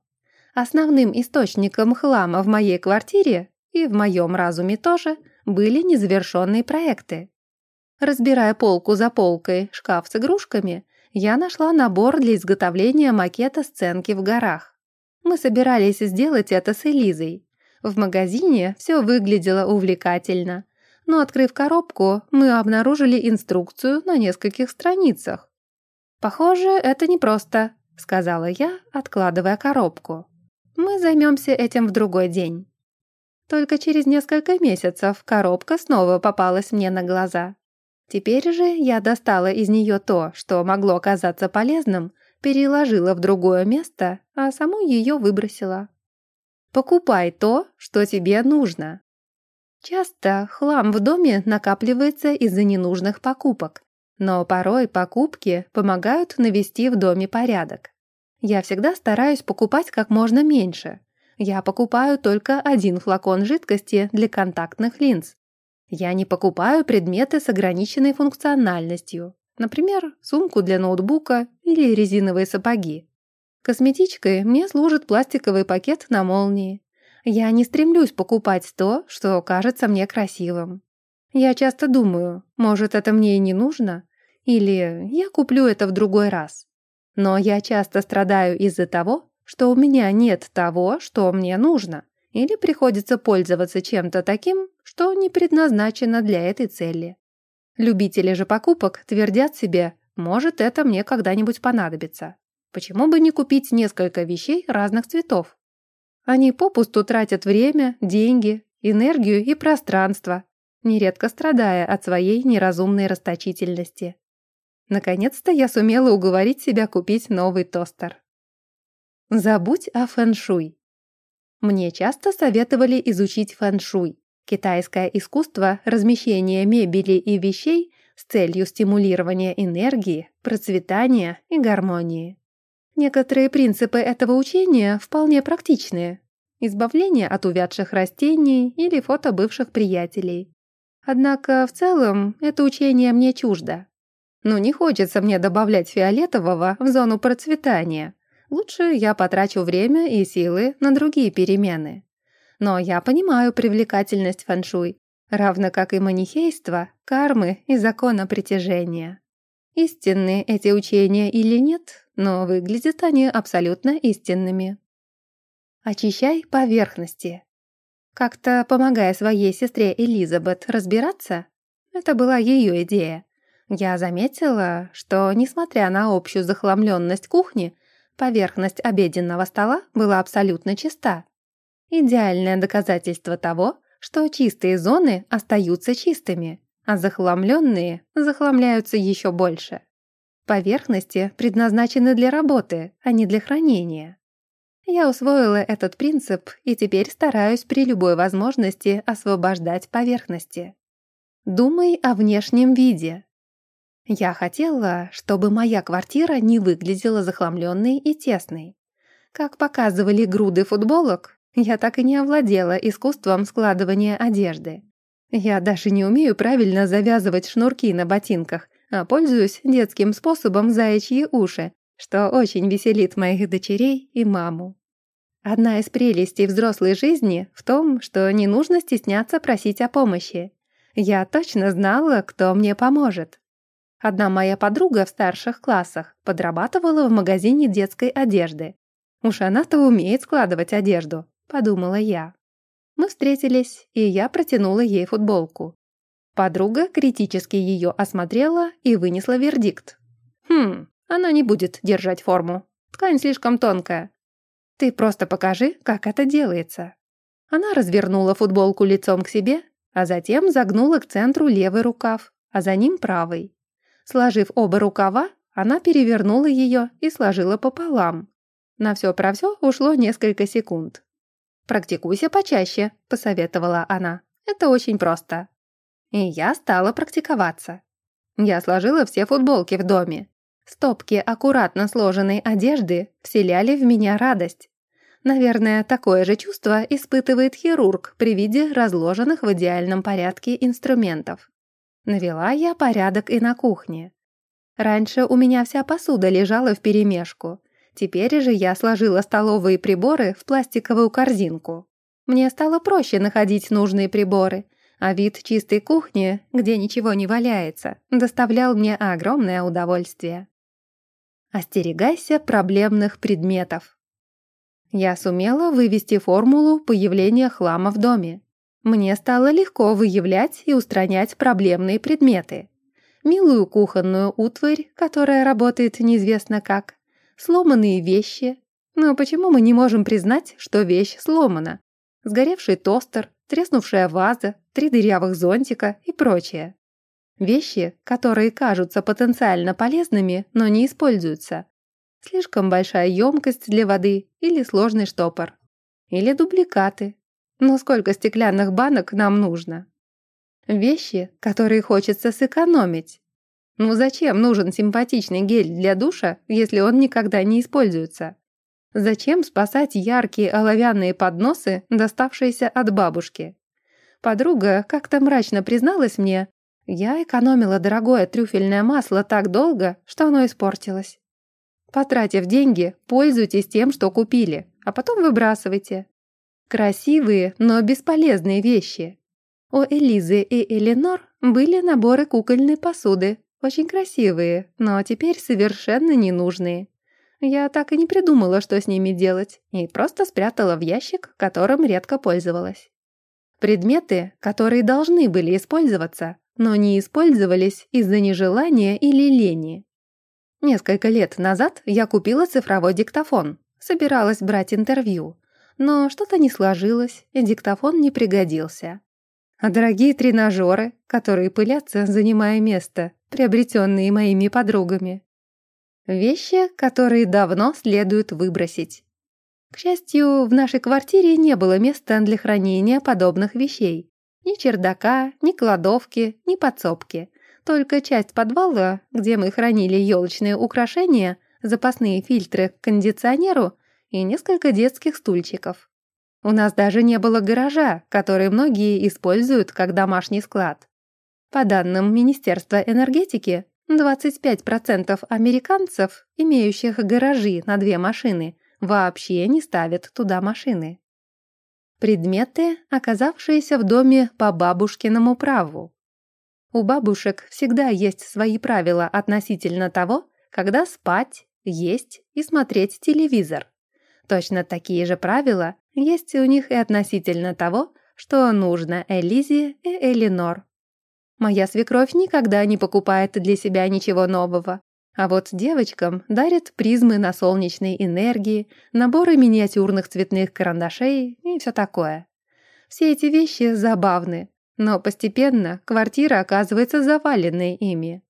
Основным источником хлама в моей квартире и в моем разуме тоже были незавершенные проекты. Разбирая полку за полкой шкаф с игрушками, я нашла набор для изготовления макета сценки в горах. Мы собирались сделать это с Элизой. В магазине все выглядело увлекательно, но, открыв коробку, мы обнаружили инструкцию на нескольких страницах. «Похоже, это непросто», — сказала я, откладывая коробку. Мы займемся этим в другой день. Только через несколько месяцев коробка снова попалась мне на глаза. Теперь же я достала из нее то, что могло оказаться полезным, переложила в другое место, а саму ее выбросила. Покупай то, что тебе нужно. Часто хлам в доме накапливается из-за ненужных покупок, но порой покупки помогают навести в доме порядок. Я всегда стараюсь покупать как можно меньше. Я покупаю только один флакон жидкости для контактных линз. Я не покупаю предметы с ограниченной функциональностью, например, сумку для ноутбука или резиновые сапоги. Косметичкой мне служит пластиковый пакет на молнии. Я не стремлюсь покупать то, что кажется мне красивым. Я часто думаю, может, это мне и не нужно, или я куплю это в другой раз. Но я часто страдаю из-за того, что у меня нет того, что мне нужно, или приходится пользоваться чем-то таким, что не предназначено для этой цели. Любители же покупок твердят себе, может, это мне когда-нибудь понадобится. Почему бы не купить несколько вещей разных цветов? Они попусту тратят время, деньги, энергию и пространство, нередко страдая от своей неразумной расточительности. Наконец-то я сумела уговорить себя купить новый тостер. Забудь о фэншуй. Мне часто советовали изучить фэншуй, китайское искусство размещения мебели и вещей с целью стимулирования энергии, процветания и гармонии. Некоторые принципы этого учения вполне практичные. Избавление от увядших растений или фото бывших приятелей. Однако в целом это учение мне чуждо. Но не хочется мне добавлять фиолетового в зону процветания. Лучше я потрачу время и силы на другие перемены. Но я понимаю привлекательность фэншуй, равно как и манихейство, кармы и закона притяжения. Истинны эти учения или нет, но выглядят они абсолютно истинными. Очищай поверхности. Как-то помогая своей сестре Элизабет разбираться, это была ее идея, я заметила, что, несмотря на общую захламленность кухни, поверхность обеденного стола была абсолютно чиста. Идеальное доказательство того, что чистые зоны остаются чистыми, а захламленные захламляются еще больше. Поверхности предназначены для работы, а не для хранения. Я усвоила этот принцип и теперь стараюсь при любой возможности освобождать поверхности. Думай о внешнем виде. Я хотела, чтобы моя квартира не выглядела захламленной и тесной. Как показывали груды футболок, я так и не овладела искусством складывания одежды. Я даже не умею правильно завязывать шнурки на ботинках, а пользуюсь детским способом заячьи уши, что очень веселит моих дочерей и маму. Одна из прелестей взрослой жизни в том, что не нужно стесняться просить о помощи. Я точно знала, кто мне поможет. Одна моя подруга в старших классах подрабатывала в магазине детской одежды. Уж она-то умеет складывать одежду, подумала я. Мы встретились, и я протянула ей футболку. Подруга критически ее осмотрела и вынесла вердикт. «Хм, она не будет держать форму. Ткань слишком тонкая. Ты просто покажи, как это делается». Она развернула футболку лицом к себе, а затем загнула к центру левый рукав, а за ним правый. Сложив оба рукава, она перевернула ее и сложила пополам. На все про все ушло несколько секунд. «Практикуйся почаще», — посоветовала она. «Это очень просто». И я стала практиковаться. Я сложила все футболки в доме. Стопки аккуратно сложенной одежды вселяли в меня радость. Наверное, такое же чувство испытывает хирург при виде разложенных в идеальном порядке инструментов. Навела я порядок и на кухне. Раньше у меня вся посуда лежала вперемешку. Теперь же я сложила столовые приборы в пластиковую корзинку. Мне стало проще находить нужные приборы, а вид чистой кухни, где ничего не валяется, доставлял мне огромное удовольствие. Остерегайся проблемных предметов. Я сумела вывести формулу появления хлама в доме. Мне стало легко выявлять и устранять проблемные предметы. Милую кухонную утварь, которая работает неизвестно как, сломанные вещи. Но почему мы не можем признать, что вещь сломана? Сгоревший тостер, треснувшая ваза, три дырявых зонтика и прочее. Вещи, которые кажутся потенциально полезными, но не используются. Слишком большая емкость для воды или сложный штопор. Или дубликаты, но сколько стеклянных банок нам нужно? Вещи, которые хочется сэкономить. Ну зачем нужен симпатичный гель для душа, если он никогда не используется? Зачем спасать яркие оловянные подносы, доставшиеся от бабушки? Подруга как-то мрачно призналась мне, я экономила дорогое трюфельное масло так долго, что оно испортилось. Потратив деньги, пользуйтесь тем, что купили, а потом выбрасывайте. Красивые, но бесполезные вещи. У Элизы и Эленор были наборы кукольной посуды, очень красивые, но теперь совершенно ненужные. Я так и не придумала, что с ними делать, и просто спрятала в ящик, которым редко пользовалась. Предметы, которые должны были использоваться, но не использовались из-за нежелания или лени. Несколько лет назад я купила цифровой диктофон, собиралась брать интервью, но что-то не сложилось, и диктофон не пригодился. А дорогие тренажеры, которые пылятся, занимая место, приобретенные моими подругами. Вещи, которые давно следует выбросить. К счастью, в нашей квартире не было места для хранения подобных вещей. Ни чердака, ни кладовки, ни подсобки. Только часть подвала, где мы хранили елочные украшения, запасные фильтры к кондиционеру и несколько детских стульчиков. У нас даже не было гаража, который многие используют как домашний склад. По данным Министерства энергетики, 25% американцев, имеющих гаражи на две машины, вообще не ставят туда машины. Предметы, оказавшиеся в доме по бабушкиному праву. У бабушек всегда есть свои правила относительно того, когда спать, есть и смотреть телевизор. Точно такие же правила есть у них и относительно того, что нужно Элизе и Элинор. Моя свекровь никогда не покупает для себя ничего нового, а вот девочкам дарят призмы на солнечной энергии, наборы миниатюрных цветных карандашей и все такое. Все эти вещи забавны, но постепенно квартира оказывается заваленной ими.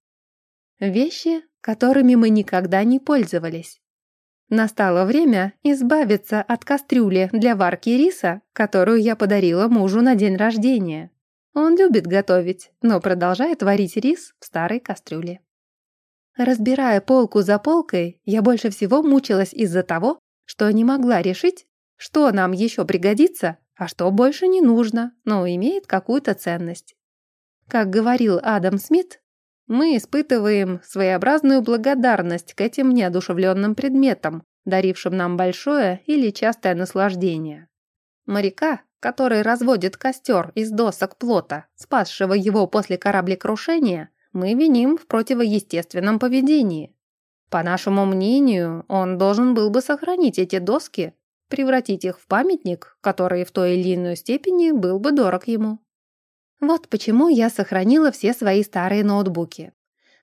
Вещи, которыми мы никогда не пользовались. Настало время избавиться от кастрюли для варки риса, которую я подарила мужу на день рождения. Он любит готовить, но продолжает варить рис в старой кастрюле. Разбирая полку за полкой, я больше всего мучилась из-за того, что не могла решить, что нам еще пригодится, а что больше не нужно, но имеет какую-то ценность. Как говорил Адам Смит, мы испытываем своеобразную благодарность к этим неодушевленным предметам, дарившим нам большое или частое наслаждение. Моряка, который разводит костер из досок плота, спасшего его после кораблекрушения, мы виним в противоестественном поведении. По нашему мнению, он должен был бы сохранить эти доски, превратить их в памятник, который в той или иной степени был бы дорог ему. Вот почему я сохранила все свои старые ноутбуки.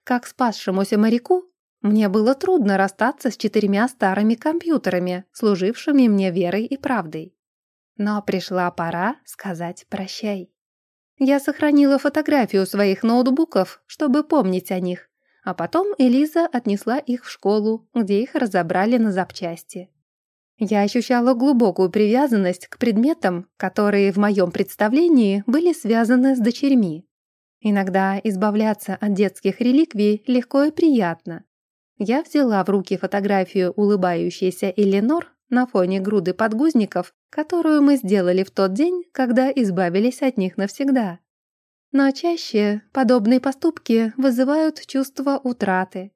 Как спасшемуся моряку, мне было трудно расстаться с четырьмя старыми компьютерами, служившими мне верой и правдой. Но пришла пора сказать прощай. Я сохранила фотографию своих ноутбуков, чтобы помнить о них, а потом Элиза отнесла их в школу, где их разобрали на запчасти. Я ощущала глубокую привязанность к предметам, которые в моем представлении были связаны с дочерьми. Иногда избавляться от детских реликвий легко и приятно. Я взяла в руки фотографию улыбающейся Эленор на фоне груды подгузников, которую мы сделали в тот день, когда избавились от них навсегда. Но чаще подобные поступки вызывают чувство утраты.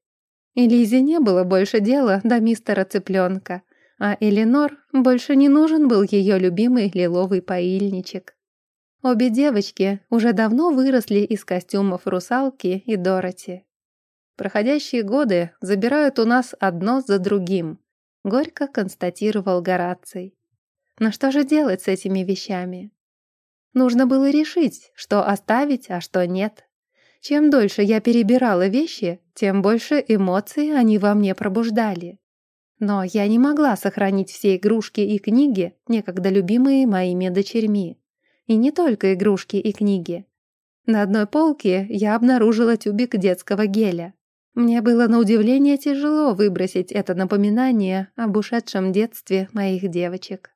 И Лизе не было больше дела до мистера Цыпленка, а Эленор больше не нужен был ее любимый лиловый поильничек. Обе девочки уже давно выросли из костюмов русалки и Дороти. Проходящие годы забирают у нас одно за другим, горько констатировал Гораций. Но что же делать с этими вещами? Нужно было решить, что оставить, а что нет. Чем дольше я перебирала вещи, тем больше эмоций они во мне пробуждали. Но я не могла сохранить все игрушки и книги, некогда любимые моими дочерьми. И не только игрушки и книги. На одной полке я обнаружила тюбик детского геля. Мне было на удивление тяжело выбросить это напоминание об ушедшем детстве моих девочек.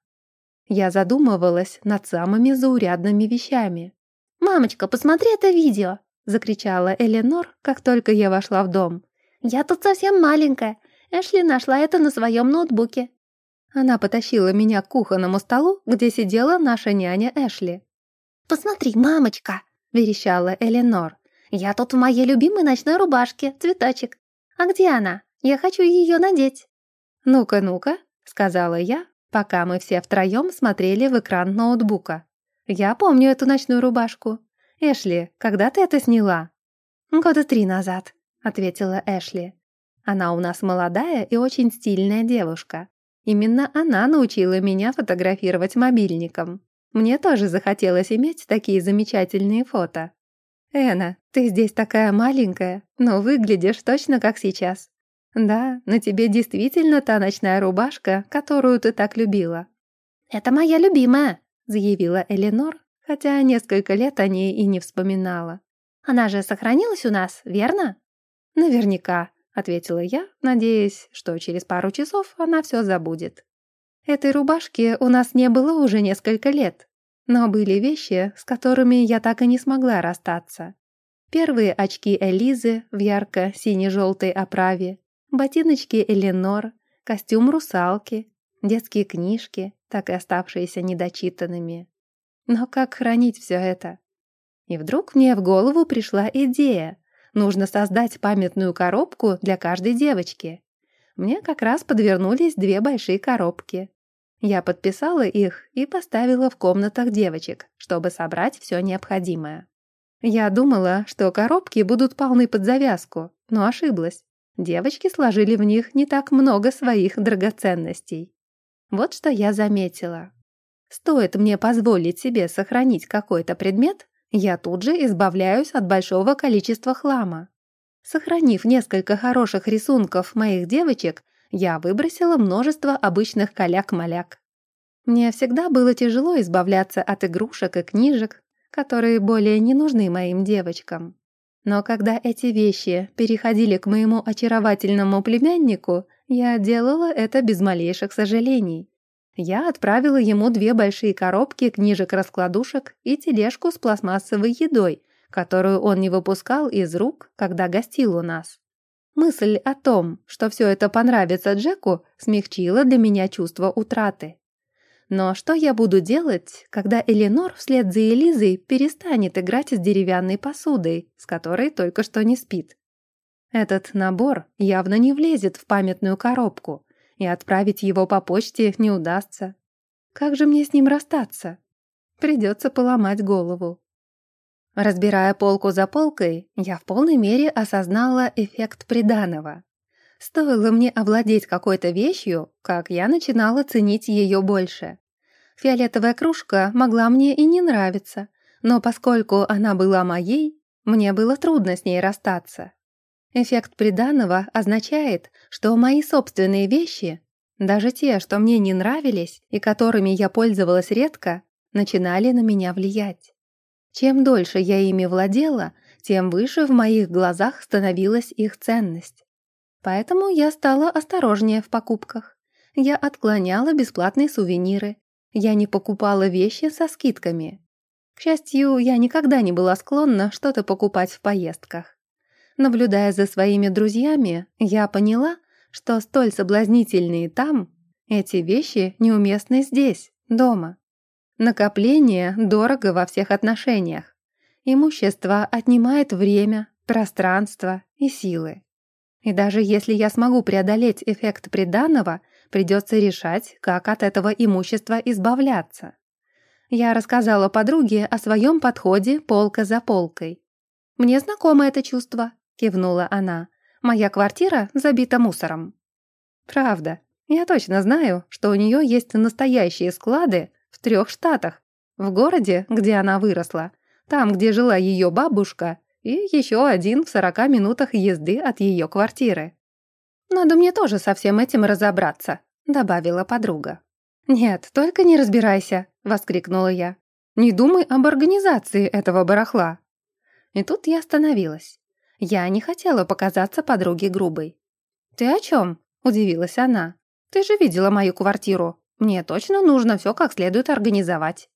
Я задумывалась над самыми заурядными вещами. «Мамочка, посмотри это видео!» — закричала Эленор, как только я вошла в дом. «Я тут совсем маленькая. Эшли нашла это на своем ноутбуке». Она потащила меня к кухонному столу, где сидела наша няня Эшли. «Посмотри, мамочка!» — верещала Эленор. «Я тут в моей любимой ночной рубашке, цветочек. А где она? Я хочу ее надеть». «Ну-ка, ну-ка», — сказала я, пока мы все втроем смотрели в экран ноутбука. «Я помню эту ночную рубашку. Эшли, когда ты это сняла?» «Года три назад», — ответила Эшли. Она у нас молодая и очень стильная девушка. Именно она научила меня фотографировать мобильником. Мне тоже захотелось иметь такие замечательные фото. «Эна, ты здесь такая маленькая, но выглядишь точно как сейчас. Да, на тебе действительно та ночная рубашка, которую ты так любила». «Это моя любимая», — заявила Эленор, хотя несколько лет о ней и не вспоминала. «Она же сохранилась у нас, верно?» «Наверняка», — ответила я, надеясь, что через пару часов она все забудет. Этой рубашки у нас не было уже несколько лет, но были вещи, с которыми я так и не смогла расстаться. Первые очки Элизы в ярко-сине-желтой оправе, ботиночки Эленор, костюм русалки, детские книжки, так и оставшиеся недочитанными. Но как хранить все это? И вдруг мне в голову пришла идея. Нужно создать памятную коробку для каждой девочки. Мне как раз подвернулись две большие коробки. Я подписала их и поставила в комнатах девочек, чтобы собрать все необходимое. Я думала, что коробки будут полны под завязку, но ошиблась. Девочки сложили в них не так много своих драгоценностей. Вот что я заметила. Стоит мне позволить себе сохранить какой-то предмет, я тут же избавляюсь от большого количества хлама. Сохранив несколько хороших рисунков моих девочек, я выбросила множество обычных каляк-маляк. Мне всегда было тяжело избавляться от игрушек и книжек, которые более не нужны моим девочкам. Но когда эти вещи переходили к моему очаровательному племяннику, я делала это без малейших сожалений. Я отправила ему две большие коробки книжек-раскладушек и тележку с пластмассовой едой, которую он не выпускал из рук, когда гостил у нас. Мысль о том, что все это понравится Джеку, смягчила для меня чувство утраты. Но что я буду делать, когда Эленор вслед за Элизой перестанет играть с деревянной посудой, с которой только что не спит? Этот набор явно не влезет в памятную коробку, и отправить его по почте не удастся. Как же мне с ним расстаться? Придется поломать голову. Разбирая полку за полкой, я в полной мере осознала эффект приданого. Стоило мне овладеть какой-то вещью, как я начинала ценить ее больше. Фиолетовая кружка могла мне и не нравиться, но поскольку она была моей, мне было трудно с ней расстаться. Эффект приданого означает, что мои собственные вещи, даже те, что мне не нравились и которыми я пользовалась редко, начинали на меня влиять. Чем дольше я ими владела, тем выше в моих глазах становилась их ценность. Поэтому я стала осторожнее в покупках. Я отклоняла бесплатные сувениры. Я не покупала вещи со скидками. К счастью, я никогда не была склонна что-то покупать в поездках. Наблюдая за своими друзьями, я поняла, что столь соблазнительные там, эти вещи неуместны здесь, дома. Накопление дорого во всех отношениях. Имущество отнимает время, пространство и силы. И даже если я смогу преодолеть эффект приданного, придется решать, как от этого имущества избавляться. Я рассказала подруге о своем подходе полка за полкой. «Мне знакомо это чувство», — кивнула она. «Моя квартира забита мусором». «Правда. Я точно знаю, что у нее есть настоящие склады трех штатах. В городе, где она выросла, там, где жила ее бабушка, и еще один в сорока минутах езды от ее квартиры. «Надо мне тоже со всем этим разобраться», — добавила подруга. «Нет, только не разбирайся», — воскликнула я. «Не думай об организации этого барахла». И тут я остановилась. Я не хотела показаться подруге грубой. «Ты о чем?» — удивилась она. «Ты же видела мою квартиру. Мне точно нужно все как следует организовать».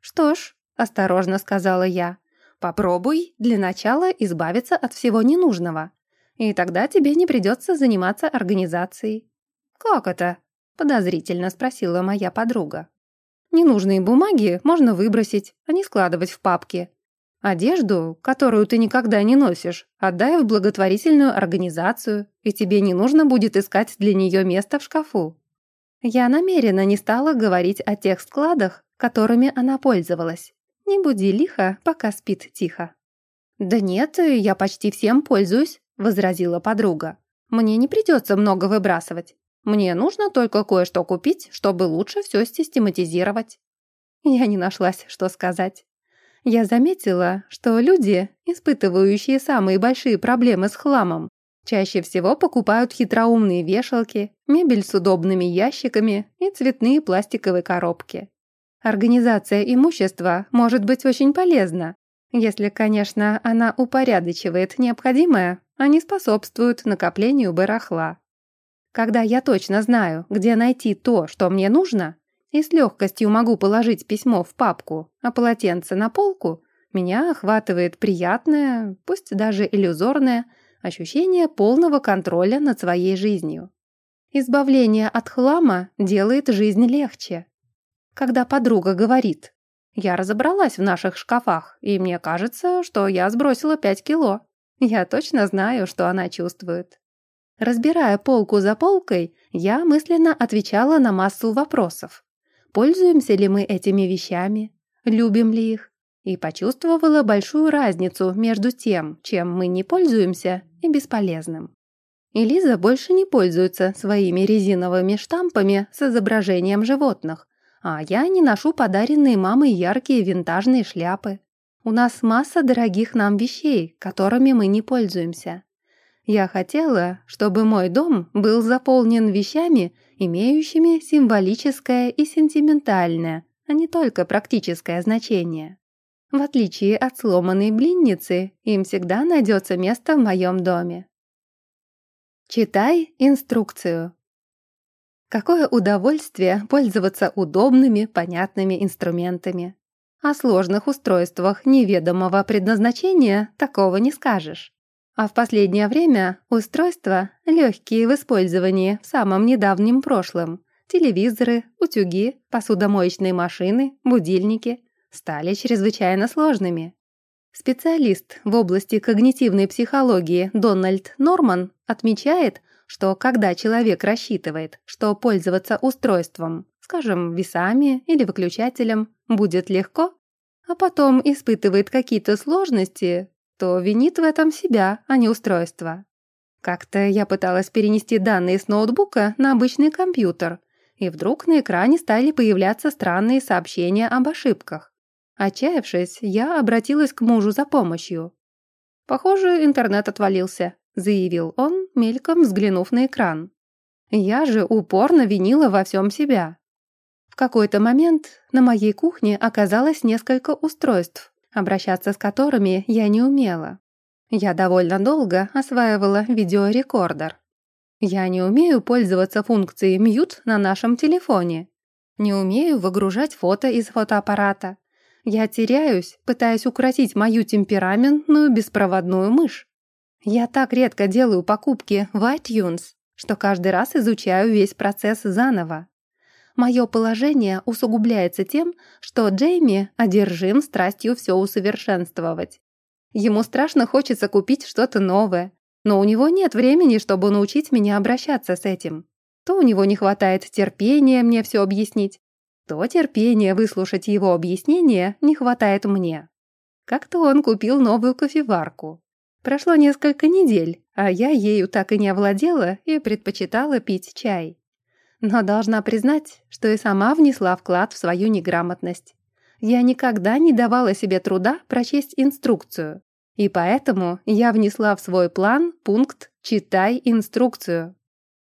«Что ж», — осторожно сказала я, Попробуй для начала избавиться от всего ненужного, и тогда тебе не придется заниматься организацией». «Как это?» — подозрительно спросила моя подруга. «Ненужные бумаги можно выбросить, а не складывать в папки. Одежду, которую ты никогда не носишь, отдай в благотворительную организацию, и тебе не нужно будет искать для нее место в шкафу». Я намеренно не стала говорить о тех складах, которыми она пользовалась. Не буди лихо, пока спит тихо». «Да нет, я почти всем пользуюсь», — возразила подруга. Мне не придется много выбрасывать. Мне нужно только кое-что купить, чтобы лучше все систематизировать». Я не нашлась, что сказать. Я заметила, что люди, испытывающие самые большие проблемы с хламом, чаще всего покупают хитроумные вешалки, мебель с удобными ящиками и цветные пластиковые коробки. Организация имущества может быть очень полезна, если, конечно, она упорядочивает необходимое, а не способствует накоплению барахла. Когда я точно знаю, где найти то, что мне нужно, и с легкостью могу положить письмо в папку, а полотенце на полку, меня охватывает приятное, пусть даже иллюзорное, ощущение полного контроля над своей жизнью. Избавление от хлама делает жизнь легче. Когда подруга говорит «Я разобралась в наших шкафах, и мне кажется, что я сбросила 5 кило», я точно знаю, что она чувствует. Разбирая полку за полкой, я мысленно отвечала на массу вопросов. Пользуемся ли мы этими вещами? Любим ли их? И почувствовала большую разницу между тем, чем мы не пользуемся, и бесполезным. Элиза больше не пользуется своими резиновыми штампами с изображением животных, а я не ношу подаренные мамой яркие винтажные шляпы. У нас масса дорогих нам вещей, которыми мы не пользуемся. Я хотела, чтобы мой дом был заполнен вещами, имеющими символическое и сентиментальное, а не только практическое значение. В отличие от сломанной блинницы, им всегда найдется место в моем доме. Читай инструкцию. Какое удовольствие пользоваться удобными, понятными инструментами. О сложных устройствах неведомого предназначения такого не скажешь. А в последнее время устройства, легкие в использовании в самом недавнем прошлом, телевизоры, утюги, посудомоечные машины, будильники, стали чрезвычайно сложными. Специалист в области когнитивной психологии Дональд Норман отмечает, что когда человек рассчитывает, что пользоваться устройством, скажем, весами или выключателем, будет легко, а потом испытывает какие-то сложности, то винит в этом себя, а не устройство. Как-то я пыталась перенести данные с ноутбука на обычный компьютер, и вдруг на экране стали появляться странные сообщения об ошибках. Отчаявшись, я обратилась к мужу за помощью. «Похоже, интернет отвалился», заявил он, мельком взглянув на экран. Я же упорно винила во всем себя. В какой-то момент на моей кухне оказалось несколько устройств, обращаться с которыми я не умела. Я довольно долго осваивала видеорекордер. Я не умею пользоваться функцией «мьют» на нашем телефоне. Не умею выгружать фото из фотоаппарата. Я теряюсь, пытаясь укротить мою темпераментную беспроводную мышь. Я так редко делаю покупки в iTunes, что каждый раз изучаю весь процесс заново. Мое положение усугубляется тем, что Джейми одержим страстью все усовершенствовать. Ему страшно хочется купить что-то новое, но у него нет времени, чтобы научить меня обращаться с этим. То у него не хватает терпения мне все объяснить, то терпения выслушать его объяснение не хватает мне. Как-то он купил новую кофеварку. Прошло несколько недель, а я ею так и не овладела и предпочитала пить чай. Но должна признать, что и сама внесла вклад в свою неграмотность. Я никогда не давала себе труда прочесть инструкцию, и поэтому я внесла в свой план пункт «Читай инструкцию».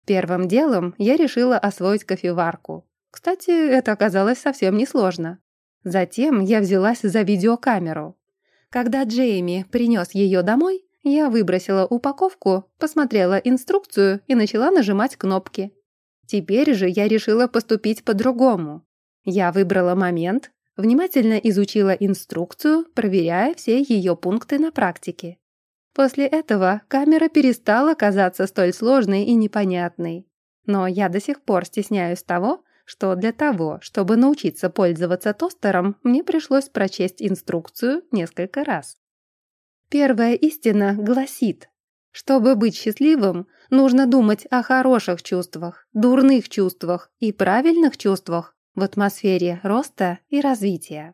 Первым делом я решила освоить кофеварку. Кстати, это оказалось совсем несложно. Затем я взялась за видеокамеру. Когда Джейми принес ее домой, я выбросила упаковку, посмотрела инструкцию и начала нажимать кнопки. Теперь же я решила поступить по-другому. Я выбрала момент, внимательно изучила инструкцию, проверяя все ее пункты на практике. После этого камера перестала казаться столь сложной и непонятной. Но я до сих пор стесняюсь того, что для того, чтобы научиться пользоваться тостером, мне пришлось прочесть инструкцию несколько раз. Первая истина гласит, чтобы быть счастливым, нужно думать о хороших чувствах, дурных чувствах и правильных чувствах в атмосфере роста и развития.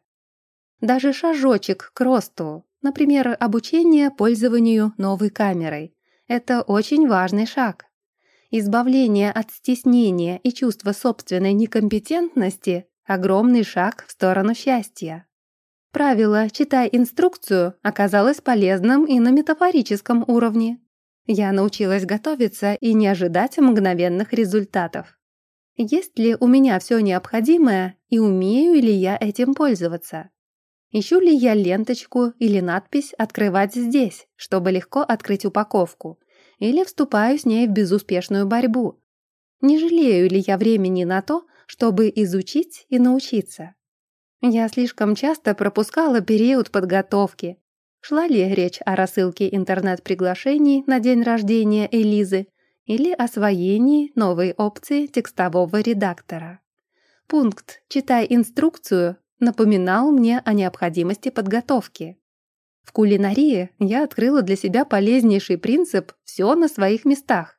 Даже шажочек к росту, например, обучение пользованию новой камерой, Это очень важный шаг. Избавление от стеснения и чувства собственной некомпетентности – огромный шаг в сторону счастья. Правило «читай инструкцию» оказалось полезным и на метафорическом уровне. Я научилась готовиться и не ожидать мгновенных результатов. Есть ли у меня все необходимое и умею ли я этим пользоваться? Ищу ли я ленточку или надпись «Открывать здесь», чтобы легко открыть упаковку? Или вступаю с ней в безуспешную борьбу? Не жалею ли я времени на то, чтобы изучить и научиться? Я слишком часто пропускала период подготовки. Шла ли речь о рассылке интернет-приглашений на день рождения Элизы или освоении новой опции текстового редактора? Пункт «Читай инструкцию» напоминал мне о необходимости подготовки. В кулинарии я открыла для себя полезнейший принцип «все на своих местах».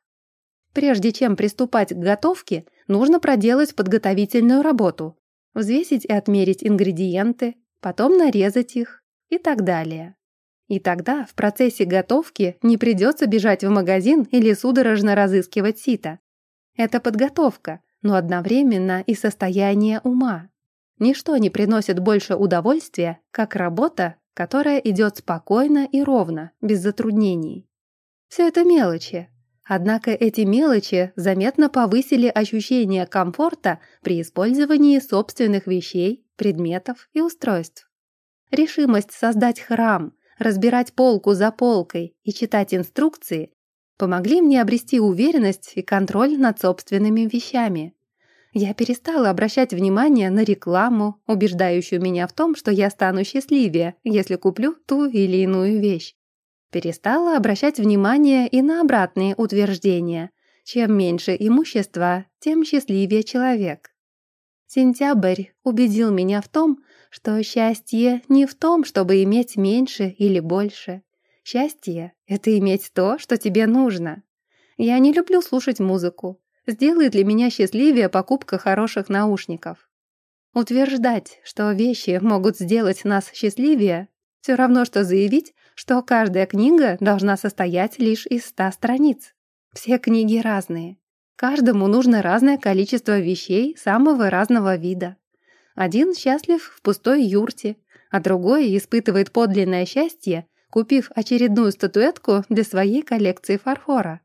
Прежде чем приступать к готовке, нужно проделать подготовительную работу, взвесить и отмерить ингредиенты, потом нарезать их и так далее. И тогда в процессе готовки не придется бежать в магазин или судорожно разыскивать сито. Это подготовка, но одновременно и состояние ума. Ничто не приносит больше удовольствия, как работа, которая идет спокойно и ровно, без затруднений. Все это мелочи. Однако эти мелочи заметно повысили ощущение комфорта при использовании собственных вещей, предметов и устройств. Решимость создать храм, разбирать полку за полкой и читать инструкции помогли мне обрести уверенность и контроль над собственными вещами. Я перестала обращать внимание на рекламу, убеждающую меня в том, что я стану счастливее, если куплю ту или иную вещь. Перестала обращать внимание и на обратные утверждения. Чем меньше имущества, тем счастливее человек. Сентябрь убедил меня в том, что счастье не в том, чтобы иметь меньше или больше. Счастье — это иметь то, что тебе нужно. Я не люблю слушать музыку, сделает ли меня счастливее покупка хороших наушников. Утверждать, что вещи могут сделать нас счастливее, все равно, что заявить, что каждая книга должна состоять лишь из ста страниц. Все книги разные. Каждому нужно разное количество вещей самого разного вида. Один счастлив в пустой юрте, а другой испытывает подлинное счастье, купив очередную статуэтку для своей коллекции фарфора.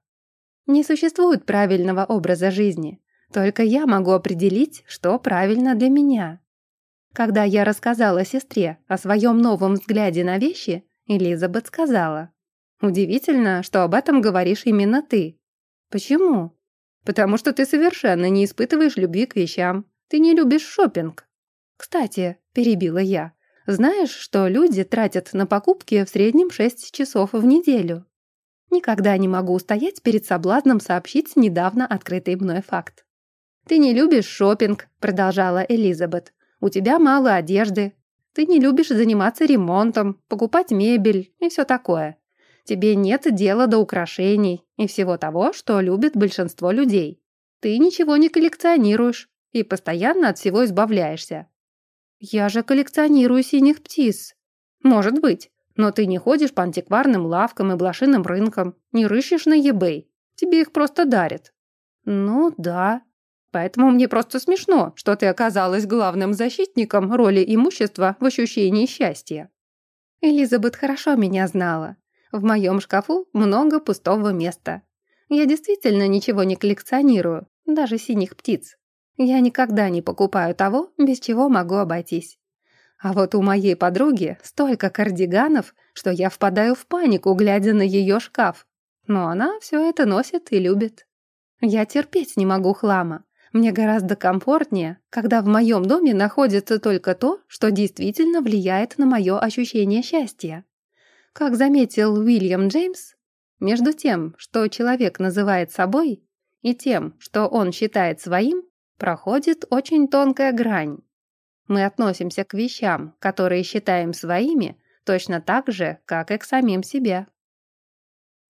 Не существует правильного образа жизни. Только я могу определить, что правильно для меня. Когда я рассказала сестре о своем новом взгляде на вещи, Элизабет сказала, «Удивительно, что об этом говоришь именно ты». «Почему?» «Потому что ты совершенно не испытываешь любви к вещам. Ты не любишь шопинг. «Кстати», — перебила я, «знаешь, что люди тратят на покупки в среднем 6 часов в неделю?» Никогда не могу устоять перед соблазном сообщить недавно открытый мной факт. «Ты не любишь шопинг», — продолжала Элизабет. «У тебя мало одежды. Ты не любишь заниматься ремонтом, покупать мебель и все такое. Тебе нет дела до украшений и всего того, что любит большинство людей. Ты ничего не коллекционируешь и постоянно от всего избавляешься. Я же коллекционирую синих птиц. Может быть, но ты не ходишь по антикварным лавкам и блошиным рынкам, не рыщешь на eBay. Тебе их просто дарят». «Ну да. Поэтому мне просто смешно, что ты оказалась главным защитником роли имущества в ощущении счастья». Элизабет хорошо меня знала. В моем шкафу много пустого места. Я действительно ничего не коллекционирую, даже синих птиц. Я никогда не покупаю того, без чего могу обойтись. А вот у моей подруги столько кардиганов, что я впадаю в панику, глядя на ее шкаф. Но она все это носит и любит. Я терпеть не могу хлама. Мне гораздо комфортнее, когда в моем доме находится только то, что действительно влияет на мое ощущение счастья. Как заметил Уильям Джеймс, между тем, что человек называет собой, и тем, что он считает своим, проходит очень тонкая грань. Мы относимся к вещам, которые считаем своими, точно так же, как и к самим себе.